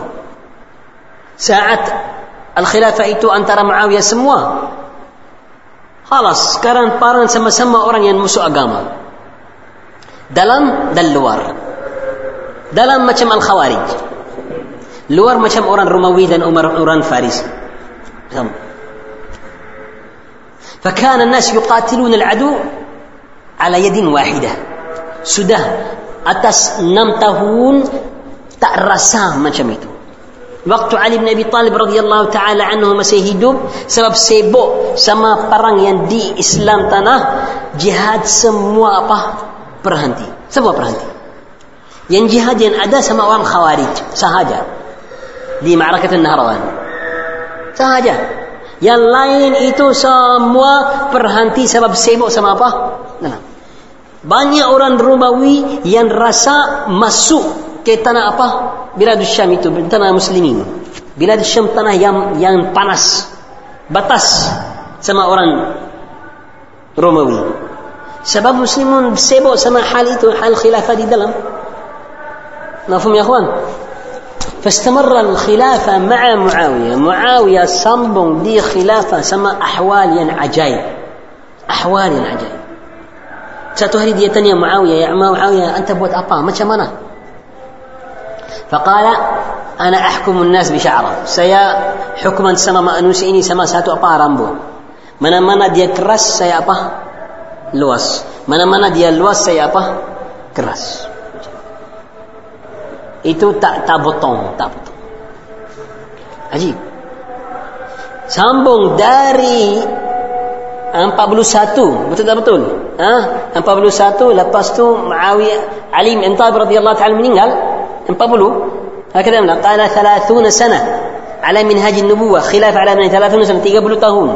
ساعة الخلافة ايتو ان ترى معاوية سموا خلاص كران باران سما سما اوران ينمسو اقاما دلم دلوار دلم مثل الخوارج Luar macam orang Romawi dan orang Faris. فكان الناس يقاتلون العدو على يد واحدة sudah atas enam tahun tak rasa macam itu Waktu Ali bin Abi Talib radhiyallahu taala anhu masih hidup sebab sibuk sama perang yang di Islam tanah jihad semua apa berhenti semua berhenti yang jihad yang ada sama orang khawarij sahaja di Ma'rakat Nahrawan. Sahaja. Yang lain itu semua berhenti sebab sibuk sama apa? Dalam. Banyak orang Romawi yang rasa masuk ke tanah apa? Bilad Syam itu, tanah Muslimin. Bilad Syam tanah yang yang panas. Batas sama orang Romawi. Sebab Muslimun sibuk sama hal itu, hal khilafah di dalam. Nafum ya kawan. فاستمر الخلافة مع معاوية. معاوية صمب دي خلافة سما أحوال عجائب أحوال عجائب ستهري دي تانية معاوية. يا معاوية أنت بوت أبا ما شمنا فقال أنا أحكم الناس بشعرة. سيا حكما سما ما أنوسيني سما ساتو أبا رمبو من من دي كرس سيا أبا. لوس من من دي لواس سيا أبا. كرس itu tak tak potong tak potong ajib sambung dari 41 betul tak betul ha 41 lepas tu Muawiyah Ali bin Talib radhiyallahu taala meninggal 40 هكذا يمنع قال ثلاثون سنة على منهاج النبوة خلاف على من ثلاثون سنة 30 tahun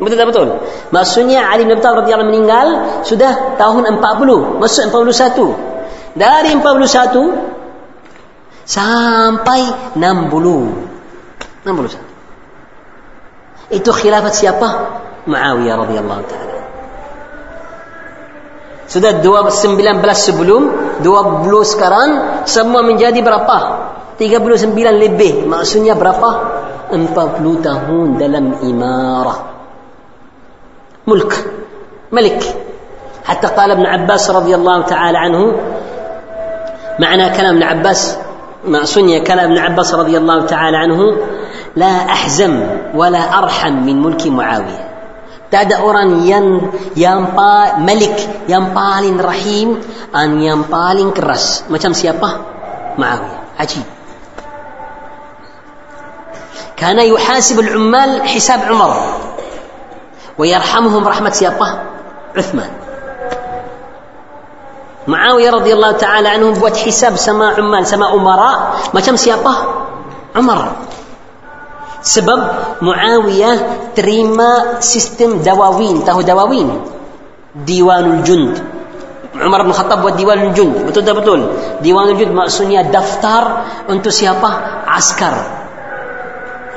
betul tak betul maksudnya Ali bin Abi Thalib radhiyallahu meninggal sudah tahun 40 masuk 41 dari 41 sampai 60 61 itu khilafat siapa Muawiyah radhiyallahu taala sudah 19 sebelum 20 sekarang semua menjadi berapa 39 lebih maksudnya berapa 40 tahun dalam imarah mulk ملك حتى قال ابن عباس رضي الله تعالى عنه معنى كلام ابن عباس ما سني كلام ابن عباس رضي الله تعالى عنه لا أحزم ولا أرحم من ملك معاوية. تعد أوران ين ينبا ملك ينبال رحيم أن ينبال كرس ما كم سيابا؟ معاوية. عجيب. كان يحاسب العمال حساب عمر ويرحمهم رحمة سيابه عثمان. Muawiyah radhiyallahu taala anhu buat hisab sama umman sama umara. Macam siapa? Umar. Sebab Muawiyah terima sistem dawawin tahu dawawin? Diwanul Jund. Umar bin Khattab buat Diwanul Jund. Betul tak betul? Diwanul Jund maksudnya daftar untuk siapa? Askar.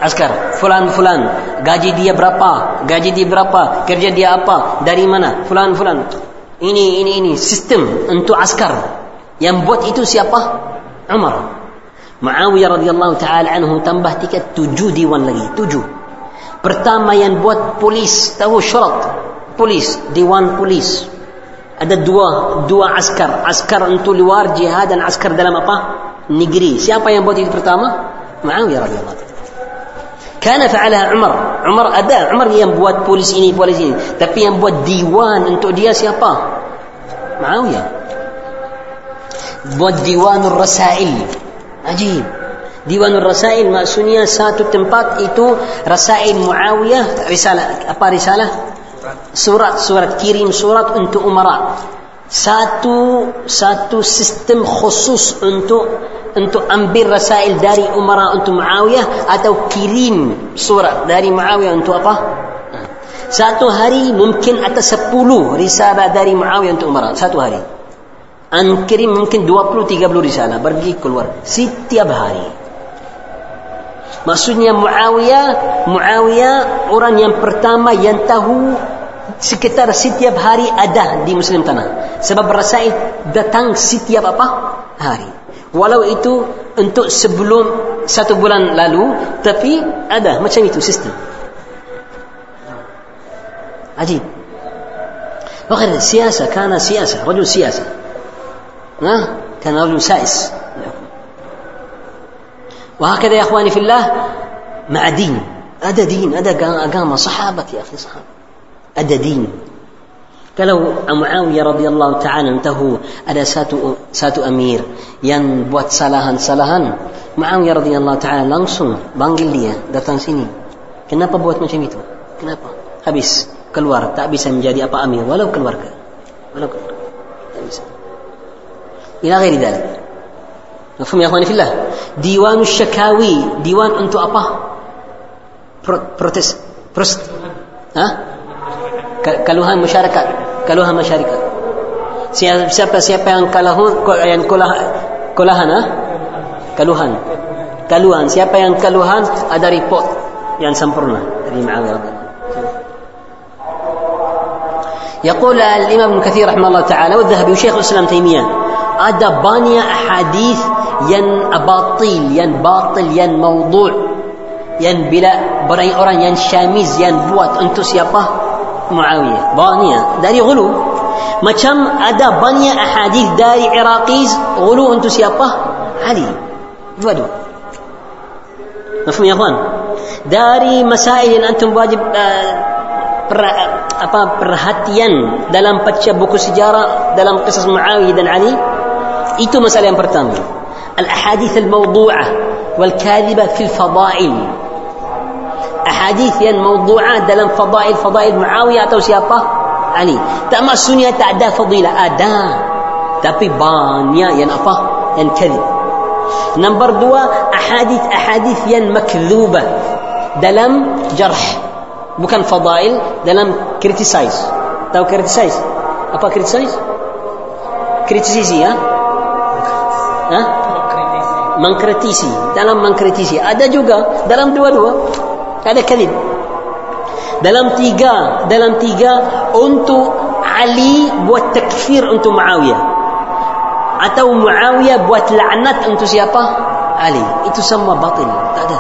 Askar. Fulan fulan. Gaji dia berapa? Gaji dia berapa? Kerja dia apa? Dari mana? Fulan fulan ini ini ini sistem untuk askar. Yang buat itu siapa? Umar. Muawiyah radhiyallahu taala anhu tambah tiket tujuh diwan lagi tujuh. Pertama yang buat polis tahu syarat? Polis diwan polis. Ada dua dua askar. Askar untuk luar jihad dan askar dalam apa? Negeri. Siapa yang buat itu pertama? Muawiyah radhiyallahu taala karena fa'alaha Umar. Umar ada. Umar yang buat polis ini, polis ini. Tapi yang buat diwan untuk dia siapa? Muawiyah. Buat diwanul rasail. Ajib. Diwanul rasail maksudnya satu tempat itu rasail Muawiyah risalah apa risalah? Surat-surat kirim surat untuk umara. Satu satu sistem khusus untuk untuk ambil rasail dari umara untuk Muawiyah atau kirim surat dari Muawiyah untuk apa? Satu hari mungkin atas sepuluh risalah dari Muawiyah untuk umara. Satu hari. An kirim mungkin dua puluh tiga puluh risalah pergi keluar setiap hari. Maksudnya Muawiyah, Muawiyah orang yang pertama yang tahu sekitar setiap hari ada di Muslim tanah. Sebab rasail datang setiap apa? Hari. Walau itu untuk sebelum satu bulan lalu, tapi ada macam itu sistem. عجيب وغير السياسة كان سياسة رجل سياسة ها كان رجل سائس وهكذا يا اخواني في الله مع دين أدى دين أدى أقام صحابة يا أخي صحابة أدى دين Kalau Muawiyah radhiyallahu taala tahu ada satu satu amir yang buat salahan-salahan, Muawiyah radhiyallahu taala langsung panggil dia datang sini. Kenapa buat macam itu? Kenapa? Habis keluar tak bisa menjadi apa amir walau keluarga. Walau keluarga. Tak bisa. Ila ghairi dhalik. Mafhum ya akhwani fillah? Diwan syakawi, diwan untuk apa? Pro, protes, prost. Ha? Keluhan masyarakat keluhan masyarakat. Siapa siapa yang kalahun yang kulah kulahan ah? Keluhan. Keluhan. Siapa yang keluhan ada report yang sempurna dari Muawiyah يقول الإمام ابن كثير رحمه الله تعالى والذهبي وشيخ الإسلام تيمية ada banyak hadis yang abatil, yang batil, yang maudhu' yang bila orang-orang yang syamiz yang buat untuk siapa معاوية. بانية داري غلو. ما كم أدا بانية أحاديث داري عراقيز غلو أنتو سيابه علي. جودو مفهوم يا أخوان؟ داري مسائل أنتم واجب آه، أبا برهاتيا. دلم بتشا بوكو سجارة دلم قصص معاوية دن علي. إيتو مسألة يمبرتامي الأحاديث الموضوعة والكاذبة في الفضائل. Ahadith yang mawdu'ah dalam fadail fadail Muawiyah atau siapa? Ali. Tak maksudnya tak ada fadilah, ada. Tapi banyak yang apa? Yang kadhib. Nombor dua, ahadith ahadith yang makdhubah dalam jarh. Bukan fadail, dalam criticize. Tahu criticize? Apa criticize? Kritisisi ya? Ha? Mengkritisi. Dalam mengkritisi. Ada juga dalam dua-dua. هذا كذب دلم تيجا دلم تيجا أنتو علي والتكفير أنتو معاوية أتوا معاوية بوات لعنت أنتو سيابا علي إتو سمى باطل هذا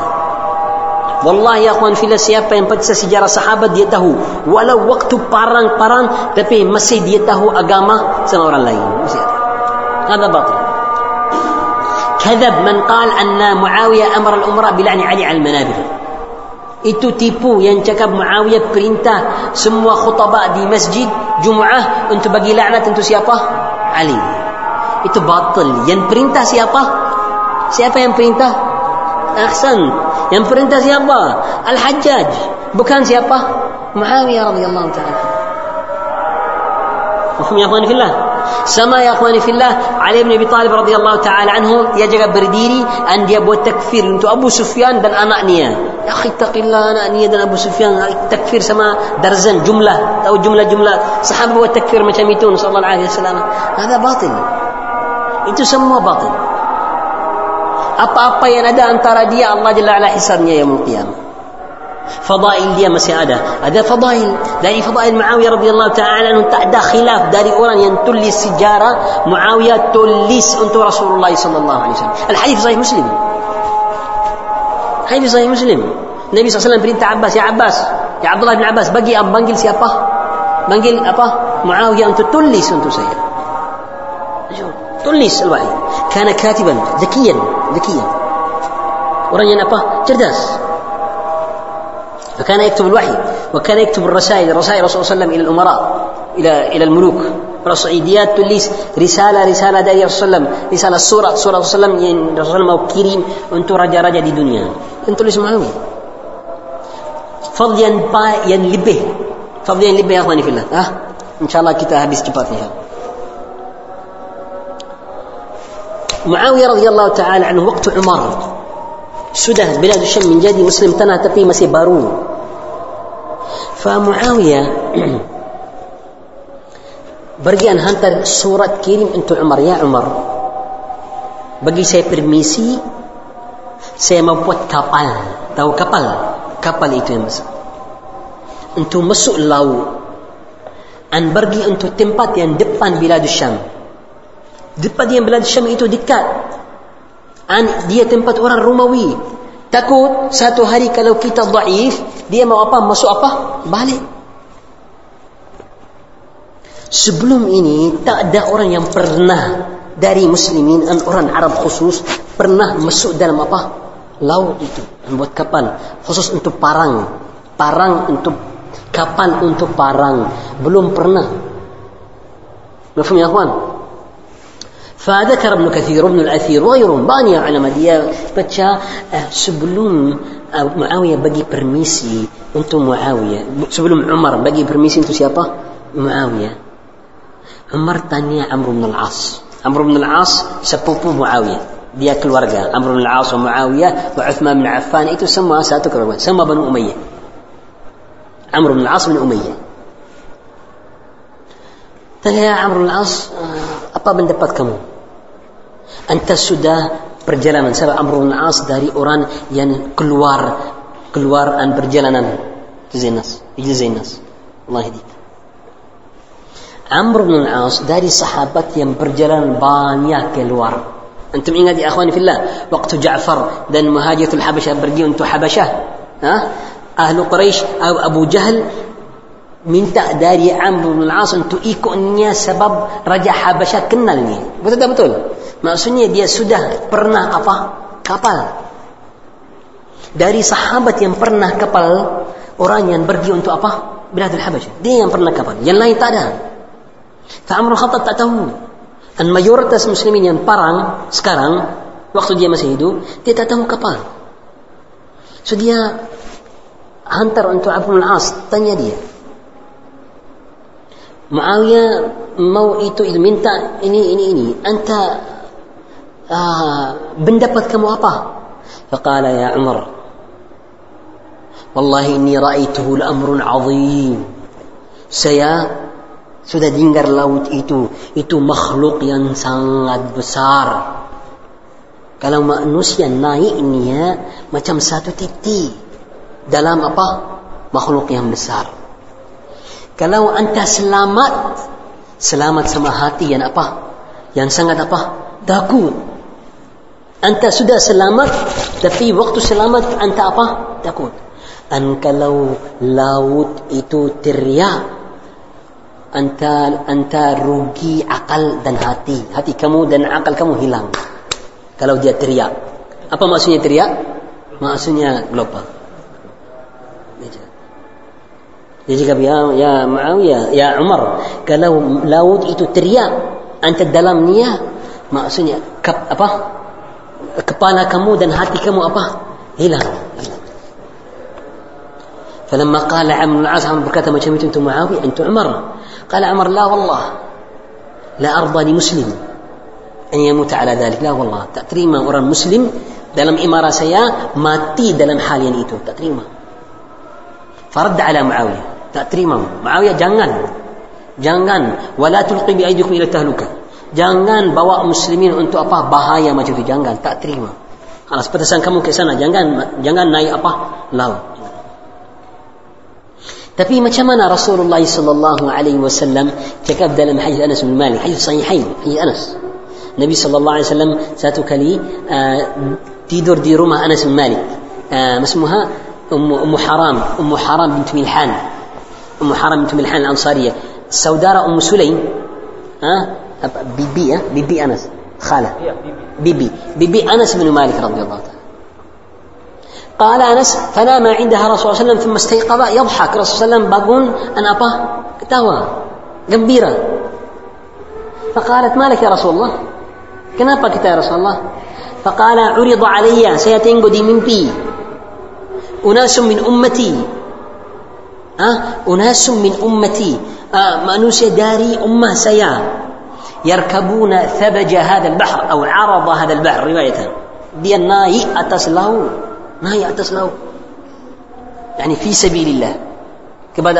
والله يا أخوان فيلا سيابا ينبت سيجارة صحابة ديته ولو وقت باران باران تبي مسي ديته أقامة سنة وران لين هذا باطل كذب من قال أن معاوية أمر الأمراء بلعن علي على المنابر itu tipu yang cakap Muawiyah perintah semua khutbah di masjid Jumaah untuk bagi laknat untuk siapa? Ali. Itu batal. Yang perintah siapa? Siapa yang perintah? Ahsan. Yang perintah siapa? Al-Hajjaj. Bukan siapa? Muawiyah radhiyallahu taala. Faham ya akhwani fillah? Sama ya akhwani fillah, Ali bin Abi Talib radhiyallahu taala anhu dia jaga berdiri dan dia buat takfir untuk Abu Sufyan dan anaknya. يا أخي اتق الله أنا أن يدنا أبو سفيان التكفير سما درزن جملة أو جملة جملة. صحابي هو التكفير مثل ميتون صلى الله عليه وسلم هذا باطل. إن تسموه باطل. أبا أبا ينادى أن ترى دي الله جل على حسابنا يوم القيامة. فضائل دي مسي هذا أدا فضائل. داري فضائل معاوية رضي الله تعالى عنه تأدى خلاف داري أوران ينتلي السجارة معاوية تلس أنت رسول الله صلى الله عليه وسلم. الحديث صحيح مسلم. Hadis sahih Muslim Nabi SAW perintah Abbas ya Abbas ya Abdullah bin Abbas bagi panggil siapa panggil apa Muawiyah untuk tulis untuk saya tulis al-wahyi kana katiban zakiyan zakiyan orang yang apa cerdas فكان يكتب الوحي وكان يكتب الرسائل رسائل الرسول صلى الله عليه وسلم إلى الامراء إلى إلى الملوك الصعيديات تليس رسالة رسالة dari Rasulullah رسالة surat surat Rasulullah yang Rasulullah mau kirim untuk raja-raja di dunia yang tulis Muawiyah fadl yang yang lebih fadl yang lebih ya akhwani fillah ah insyaallah kita habis cepatnya Muawiyah radhiyallahu taala anhu waktu Umar sudah bilad Syam menjadi muslim tanah tapi masih baru فمعاوية Bergian hantar surat kirim untuk Umar ya Umar bagi saya permisi saya mau buat kapal. Tahu kapal? Kapal itu yang besar untuk masuk laut dan pergi untuk tempat yang depan Bilad Syam. Depan yang Bilad Syam itu dekat. Dan dia tempat orang Romawi. Takut satu hari kalau kita daif dia mau apa masuk apa? Balik. Sebelum ini tak ada orang yang pernah dari muslimin dan orang Arab khusus pernah masuk dalam apa laut itu membuat kapal khusus untuk parang parang untuk kapal untuk parang belum pernah Mafhum ya akhwan فذكر ابن كثير ابن الأثير وغيرهم banyak ulama dia baca sebelum Muawiyah bagi permisi untuk Muawiyah sebelum Umar bagi permisi untuk siapa Muawiyah Umar tanya Amr bin Al-As Amr bin Al-As sepupu Muawiyah dia keluarga Amr bin Al-As Muawiyah wa Uthman bin Affan itu semua satu keluarga semua Banu Umayyah. Amr bin Al-As bin Umayyah. Tanya Amr bin Al-As apa pendapat kamu? Anta sudah perjalanan saya Amr bin As dari orang yang keluar keluar dan perjalanan Zainas Zainas. Allah hidik Amr bin As dari sahabat yang berjalan banyak keluar Antum ingat ya akhwani fillah waktu Ja'far dan Muhajiratul Habasyah pergi untuk Habasyah ha? Ahlu Quraisy Abu Jahal minta dari Amr bin As untuk ikutnya sebab Raja Habasyah kenalnya betul tak betul Maksudnya dia sudah pernah apa? Kapal. Dari sahabat yang pernah kapal, orang yang pergi untuk apa? Biladul Habasyah. Dia yang pernah kapal. Yang lain tak ada. Fa'amrul Khattab tak tahu. Dan mayoritas muslimin yang parang sekarang, waktu dia masih hidup, dia tak tahu kapal. So dia hantar untuk Abu Al-As, tanya dia. Muawiyah mau itu, itu minta ini ini ini. Anta آه بندبت كم أبا فقال يا عمر والله إني رأيته لأمر عظيم سيا sudah dengar laut itu itu makhluk yang sangat besar. Kalau manusia naiknya macam satu titik dalam apa? Makhluk yang besar. Kalau anda selamat selamat sama hati yang apa? Yang sangat apa? Takut Anta sudah selamat, tapi waktu selamat anta apa? Takut. Dan kalau laut itu teriak, anta anta rugi akal dan hati. Hati kamu dan akal kamu hilang. Kalau dia teriak. Apa maksudnya teriak? Maksudnya global. Jadi kata ya, ya Muawiyah, ya Umar, kalau laut itu teriak, anta dalamnya, maksudnya kap, apa? kepala kamu dan hati kamu apa? Hilang. فلما قال عمرو العاص عمرو berkata macam itu untuk Muawiyah untuk Umar قال عمر لا والله لا أرضى لمسلم أن يموت على ذلك لا والله tak terima orang muslim dalam imarah saya mati dalam hal yang itu tak terima فرد على معاوية tak terima Muawiyah jangan jangan wala tulqi bi aydikum ila tahluka jangan bawa muslimin untuk apa bahaya macam itu jangan tak terima Alas petesan kamu ke sana jangan jangan naik apa laut تفي ما كمان رسول الله صلى الله عليه وسلم تكبدل من حديث أنس بن مالك حديث صحيحين حديث أنس. النبي صلى الله عليه وسلم ساتكلي آه، تيدور دي مع أنس بن مالك. آه، ما اسمها؟ أم أم حرام أم حرام بنت ملحان. أم حرام بنت ملحان الأنصارية. سودارة أم سليم. آه، ها بيبي بيبي أنس. خالة. بيبي بيبي أنس بن مالك رضي الله تعالى قال أنس فنام عندها رسول الله صلى الله عليه وسلم ثم استيقظ يضحك. رسول الله صلى الله عليه وسلم bangun أن apa ketawa gembira فقالت ما لك يا رسول الله؟ kenapa kita ya Rasulullah فقال عرض علي saya tengok di mimpi أناس من أمتي. أه؟ أناس من أمتي. أه manusia dari ummah saya يركبون ثبج هذا البحر أو عرض هذا البحر. رواية. dia naik atas ما هي أن تصنعوا؟ يعني في سبيل الله. كبد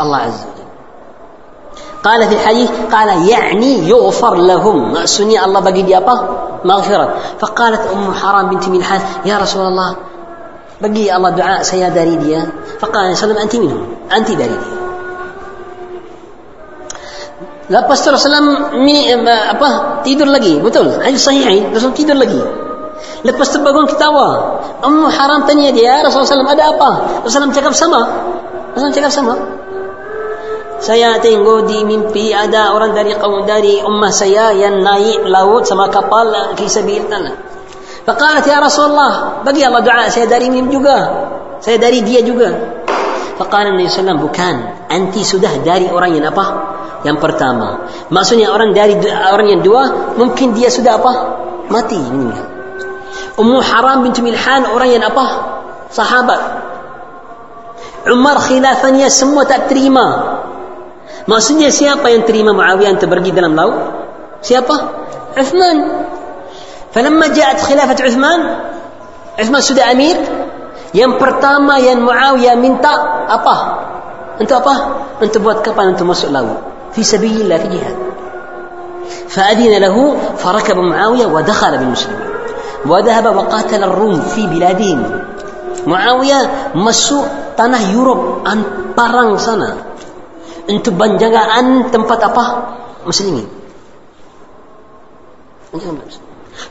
الله عز وجل. قال في الحديث قال يعني يغفر لهم. ما سني الله بقي دي أبا مغفرة. فقالت أم حرام بنت ملحان يا رسول الله بقي الله دعاء سيا داريديا فقال عليه وسلم أنت منهم. أنت داريديا لا بس رسول الله مي أبا تيدر لقي. بتقول عن صحيحين رسول تيدر لقي. Lepas tu bangun ketawa. Ummu Haram tanya dia, Rasulullah SAW ada apa? Rasulullah cakap sama. Rasulullah cakap sama. Saya tengok di mimpi ada orang dari kaum dari ummah saya yang naik laut sama kapal fi sabilillah. Faqalat ya Rasulullah, bagi Allah doa saya dari mimpi juga. Saya dari dia juga. Faqala Nabi sallallahu bukan, anti sudah dari orang yang apa? Yang pertama. Maksudnya orang dari orang yang dua mungkin dia sudah apa? Mati meninggal. أمو حرام بنت ملحان أرين أباه صحابة عمر خلافا يسمو تأتريما ما سنيا سيابا ينتريما معاوية أنت برقيد لم لو سيابا عثمان فلما جاءت خلافة عثمان عثمان سدى أمير ين برتاما ين معاوية من تا أبا أنت أبا أنت بوات كبان أنت مسؤول له في سبيل الله في جهاد فأذن له فركب معاوية ودخل بالمسلمين وذهب وقاتل الروم في بلادهم. معاوية مسوق tanah Europe an parang sana. Untuk penjagaan tempat apa? مسلمين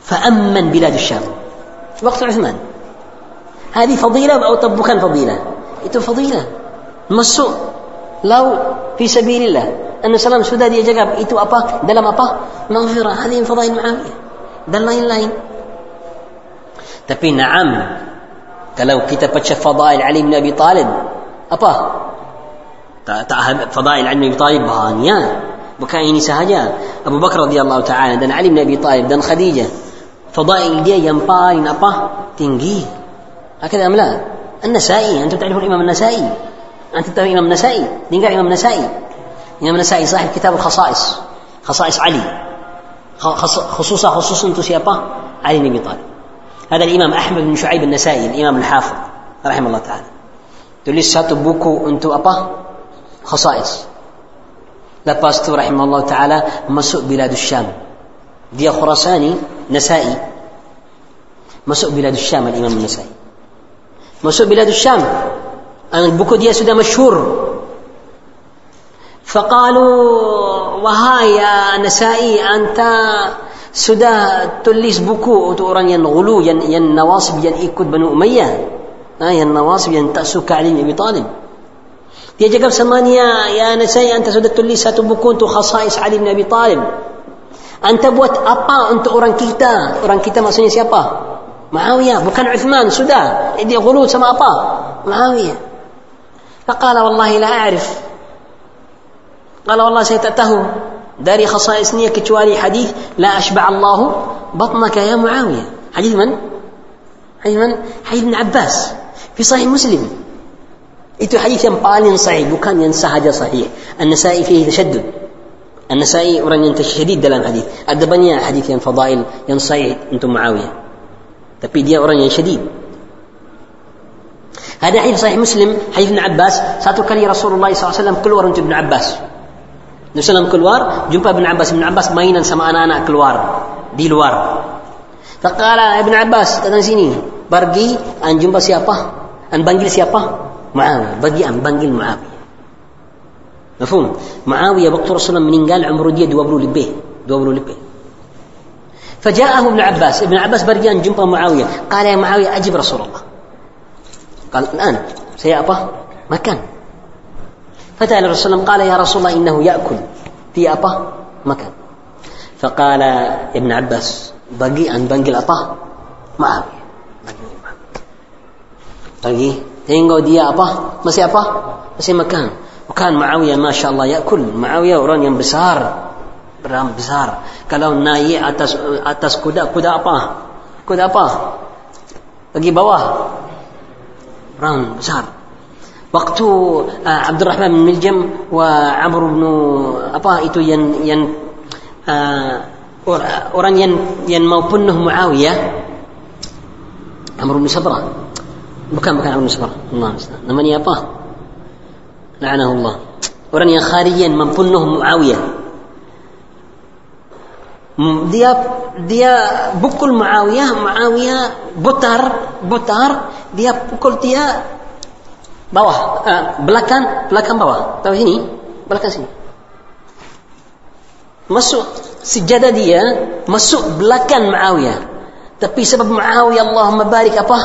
فأمن بلاد الشام وقت عثمان هذه فضيلة أو طبخان فضيلة itu فضيلة masuk لو في سبيل الله أن سلام سودا dia jaga itu apa? Dalam apa? مغفرة هذه فضائل معاوية dan لائن tapi na'am kalau kita baca fadail Ali bin Abi Talib apa tak fadail Ali bin Abi Talib banyak bukan ini sahaja Abu Bakar radhiyallahu taala dan Ali bin Abi Talib dan Khadijah fadail dia yang paling apa tinggi هكذا أم لا النسائي أنتم تعرفون الإمام النسائي أنتم تعرفون الإمام النسائي دين الإمام النسائي الإمام النسائي صاحب كتاب الخصائص خصائص علي خصوصا خصوصا تسيابا علي بن أبي طالب هذا الإمام أحمد بن شعيب النسائي الإمام الحافظ رحمه الله تعالى. تقول لي ساتو بوكو انتو أبا؟ خصائص. لا لباستو رحمه الله تعالى مسوء بلاد الشام. دي خراساني نسائي. مسوء بلاد الشام الإمام النسائي. مسوء بلاد الشام. أنا البوكو دي سودا مشهور. فقالوا وها يا نسائي أنت sudah tulis buku untuk orang yang gulu yang yang nawasib yang ikut Bani Umayyah ha, yang nawasib yang tak suka Ali bin Abi Talib dia cakap sama dia ya Nasai anta sudah tulis satu buku untuk khasais Ali bin Abi Talib anta buat apa untuk orang kita orang kita maksudnya siapa معاوية bukan عثمان sudah dia غلو sama apa معاوية فقال والله لا أعرف قال والله saya tak tahu داري خصائص نية كتوالي حديث لا أشبع الله بطنك يا معاوية. حديث من؟ حديث من؟ حديث ابن عباس في صحيح مسلم. إتو حديث قال صحيح وكان ينسى هذا صحيح. النسائي فيه تشدد. النسائي ورن ينتش شديد دلان حديث. أدبني حديث ين فضائل ين أنتم معاوية. تبي دي ورن شديد. هذا حديث صحيح مسلم حديث ابن عباس. ساتو كلي رسول الله صلى الله عليه وسلم كل ورنت ابن عباس. Nabi SAW keluar, jumpa Ibn Abbas. Ibn Abbas mainan sama anak-anak keluar, di luar. Faqala Ibn Abbas, datang sini. Pergi, an jumpa siapa? An panggil siapa? Muawiyah bagi an panggil Muawiyah Mafhum? Muawiyah waktu Rasulullah meninggal umur dia 20 lebih 20 lebih فجاءه ابن عباس ابن عباس برجان جنب معاوية قال يا معاوية أجب رسول الله قال الآن saya apa فتى الرسول صلى الله عليه وسلم قال يا رسول الله إنه يأكل في أبا مكان. فقال ابن عباس بقي عن بنك الأبا ما أبي بقي تينغو دي أبا ما سي أبا ما سي مكان. وكان معاوية ما شاء الله يأكل. معاوية وران ينبسار ram besar قالوا naik atas atas كودا kuda apa kuda apa lagi bawah ram besar Waktu uh, Abdul Rahman bin wa Amr bin apa itu yang yang uh, orang yang yang mau penuh Muawiyah. Amr bin Sabra. Bukan bukan Abu Musfar Allah namanya apa? La'anahu Allah orang yang kharijan membunuh Muawiyah. Dia dia pukul Muawiyah Muawiyah butar butar dia pukul dia bawah uh, belakang belakang bawah tahu sini belakang sini masuk sejadah dia masuk belakang Muawiyah tapi sebab Muawiyah Allah barik apa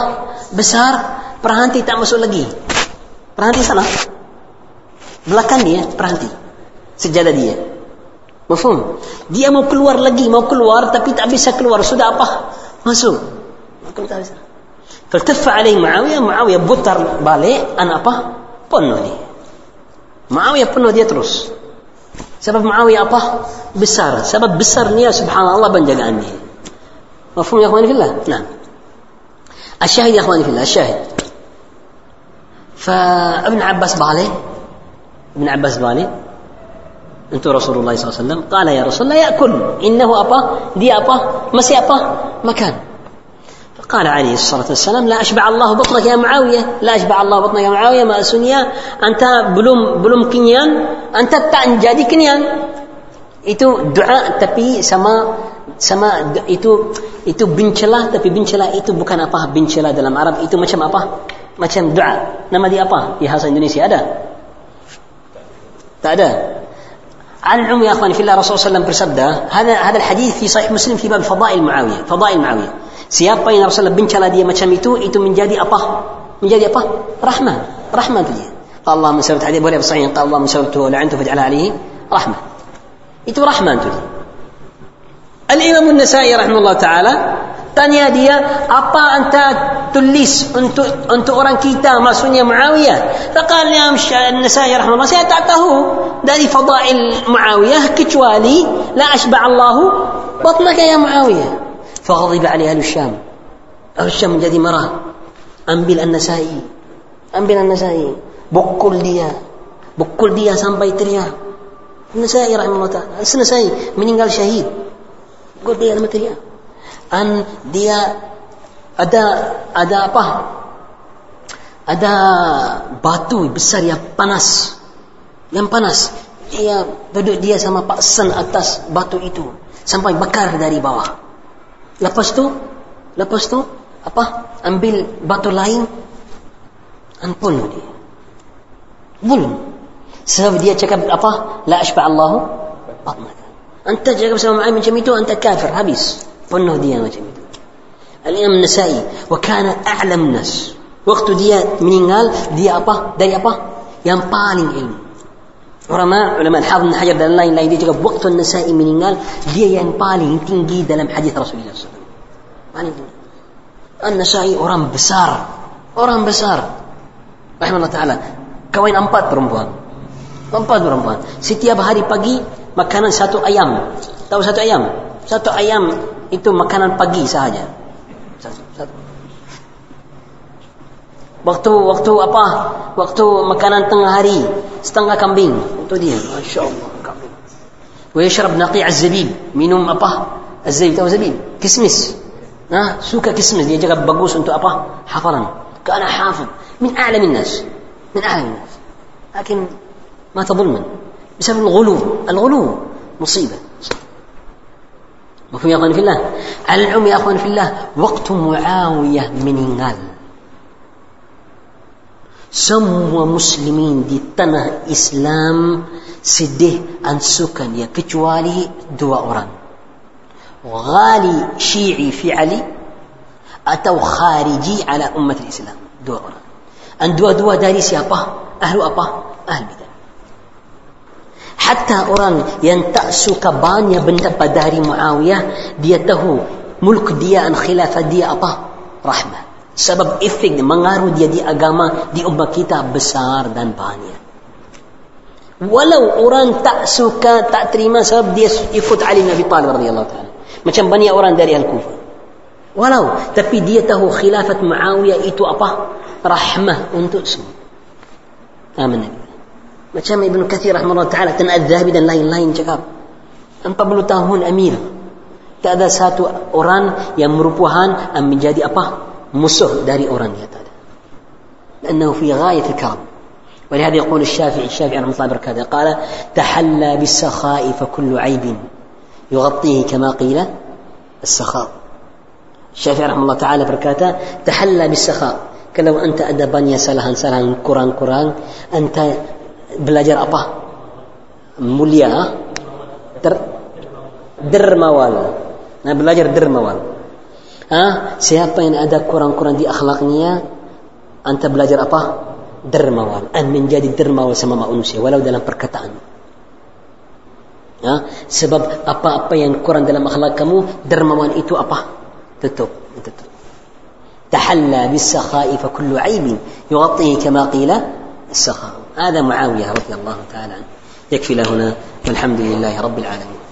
besar, perhenti tak masuk lagi. Perhenti sana. Belakang dia, perhenti. Sejadah dia. Mafhum? Dia mau keluar lagi, mau keluar tapi tak bisa keluar. Sudah apa? Masuk. Tak bisa. فالتف عليه معاوية معاوية بوتر بالي أنا أبا بنوني معاوية بنو دي ترس سبب معاوية أبا بسار سبب بسار نيا سبحان الله بنجل عني مفهوم يا أخواني في الله نعم الشاهد يا أخواني في الله الشاهد فابن عباس بالي ابن عباس بالي انت رسول الله صلى الله عليه وسلم قال يا رسول الله ياكل انه ابا دي ابا مسي ابا مكان فقال عليه الصلاة والسلام لا أشبع الله بطنك يا معاوية لا أشبع الله بطنك يا معاوية ما أسنيا أنت بلوم بلوم كنيان أنت تأنجادي كنيان. Itu doa tapi sama sama itu itu bincela tapi bincela itu bukan apa bincela dalam Arab. Itu macam apa? Macam doa. Nama dia apa? Di bahasa Indonesia ada? Tak ada? العلم يا اخواني في الله رسول الله صلى الله عليه وسلم bersabda هذا هذا الحديث في صحيح مسلم في باب فضائل معاويه فضائل معاويه Siapa yang Rasulullah bencana dia macam itu, itu menjadi apa? Menjadi apa? Rahman, Rahmah dia. Allah mensabat alaihi wa sahih. Allah mensabat wa la'antu faj'ala alaihi rahmah. Itu rahmah itu dia. Al-Imam Nasai ta'ala tanya dia apa anta tulis untuk untuk orang kita maksudnya Muawiyah faqala ya An-Nasai rahmat saya tak tahu dari fadail Muawiyah kecuali la asba Allah batnaka ya Muawiyah فغضب عليه أهل الشام أهل الشام menjadi marah ambil An-Nasai ambil An-Nasai bukul dia bukul dia sampai teriak Nasai rahimahullah ta'ala. Nasai meninggal syahid. God dia nama dia. An dia ada ada apa? Ada batu besar yang panas. Yang panas. Dia duduk dia sama Pak Sen atas batu itu sampai bakar dari bawah. Lepas tu, lepas tu apa? Ambil batu lain, ampun dia. Belum. Sebab dia cakap apa? La ashba Allahu. Anta cakap sama Mu'ayyid macam itu, anta kafir. Habis. Penuh dia macam itu. Al-Imam Nasai. Wa kana a'lam nas. Waktu dia meninggal, dia apa? Dari apa? Yang paling ilmu. Ulama, ulama al-Hafidh Hajar dan lain-lain dia cakap waktu Nasai meninggal, dia yang paling tinggi dalam hadis Rasulullah SAW. Paling tinggi. An-Nasai orang besar. Orang besar. Rahimahullah Ta'ala. Kawan empat perempuan. Perempuan perempuan. Setiap hari pagi makanan satu ayam. Tahu satu ayam? Satu ayam itu makanan pagi sahaja. Satu, satu. Waktu waktu apa waktu makanan tengah hari setengah kambing itu dia masya Allah kambing ويشرب نقيع الزبيب minum apa الزبيب tahu zabib kismis nah suka kismis dia jaga bagus untuk apa hafalan كان حافظ من أعلم الناس من أعلم الناس لكن مات ظلما بسبب الغلو الغلو مصيبة مفهوم يا أخواني في الله على العموم يا أخواني في الله وقت معاوية meninggal semua muslimin di tanah Islam sedih ansukan ya kecuali dua orang Ghali Syi'i fi Ali atau khariji ala umat Islam dua orang dan dua-dua dari siapa ahlu apa ahli bidah hatta orang yang tak suka banyak benda pada hari Muawiyah dia tahu mulk dia dan khilafah dia apa rahmah sebab efek mengaruh dia di agama di umat kita besar dan banyak. Walau orang tak suka tak terima sebab dia ikut Ali bin Abi Talib radhiyallahu taala. Macam banyak orang dari Al-Kufah walau tapi dia tahu khilafat Muawiyah itu apa? Rahmah untuk semua. Amin macam Ibn Kathir rahimahullah ta'ala dan Al-Zahabi dan lain-lain cakap. 40 tahun Amir. Tak ada satu orang yang merupakan menjadi apa musuh dari orang dia tak ada لأنه في غاية الكرم. ولهذا يقول الشافعي الشافعي رحمة الله وبركاته قال تحلى بالسخاء فكل عيب يغطيه كما قيل السخاء. الشافعي رحمة الله تعالى بركاته تحلى بالسخاء. kalau anta ada banyak salahan-salahan kurang-kurang anta belajar apa mulia ter dermawal nah belajar dermawal ah siapa yang ada kurang-kurang di akhlaknya anta belajar apa dermawal an menjadi dermawal sama manusia walau dalam perkataan ya sebab apa-apa yang kurang dalam akhlak kamu dermawan itu apa tutup tutup تحلى بالسخاء فكل عيب يغطيه كما قيل السخاء هذا معاوية رضي الله تعالى عنه يكفي له هنا والحمد لله رب العالمين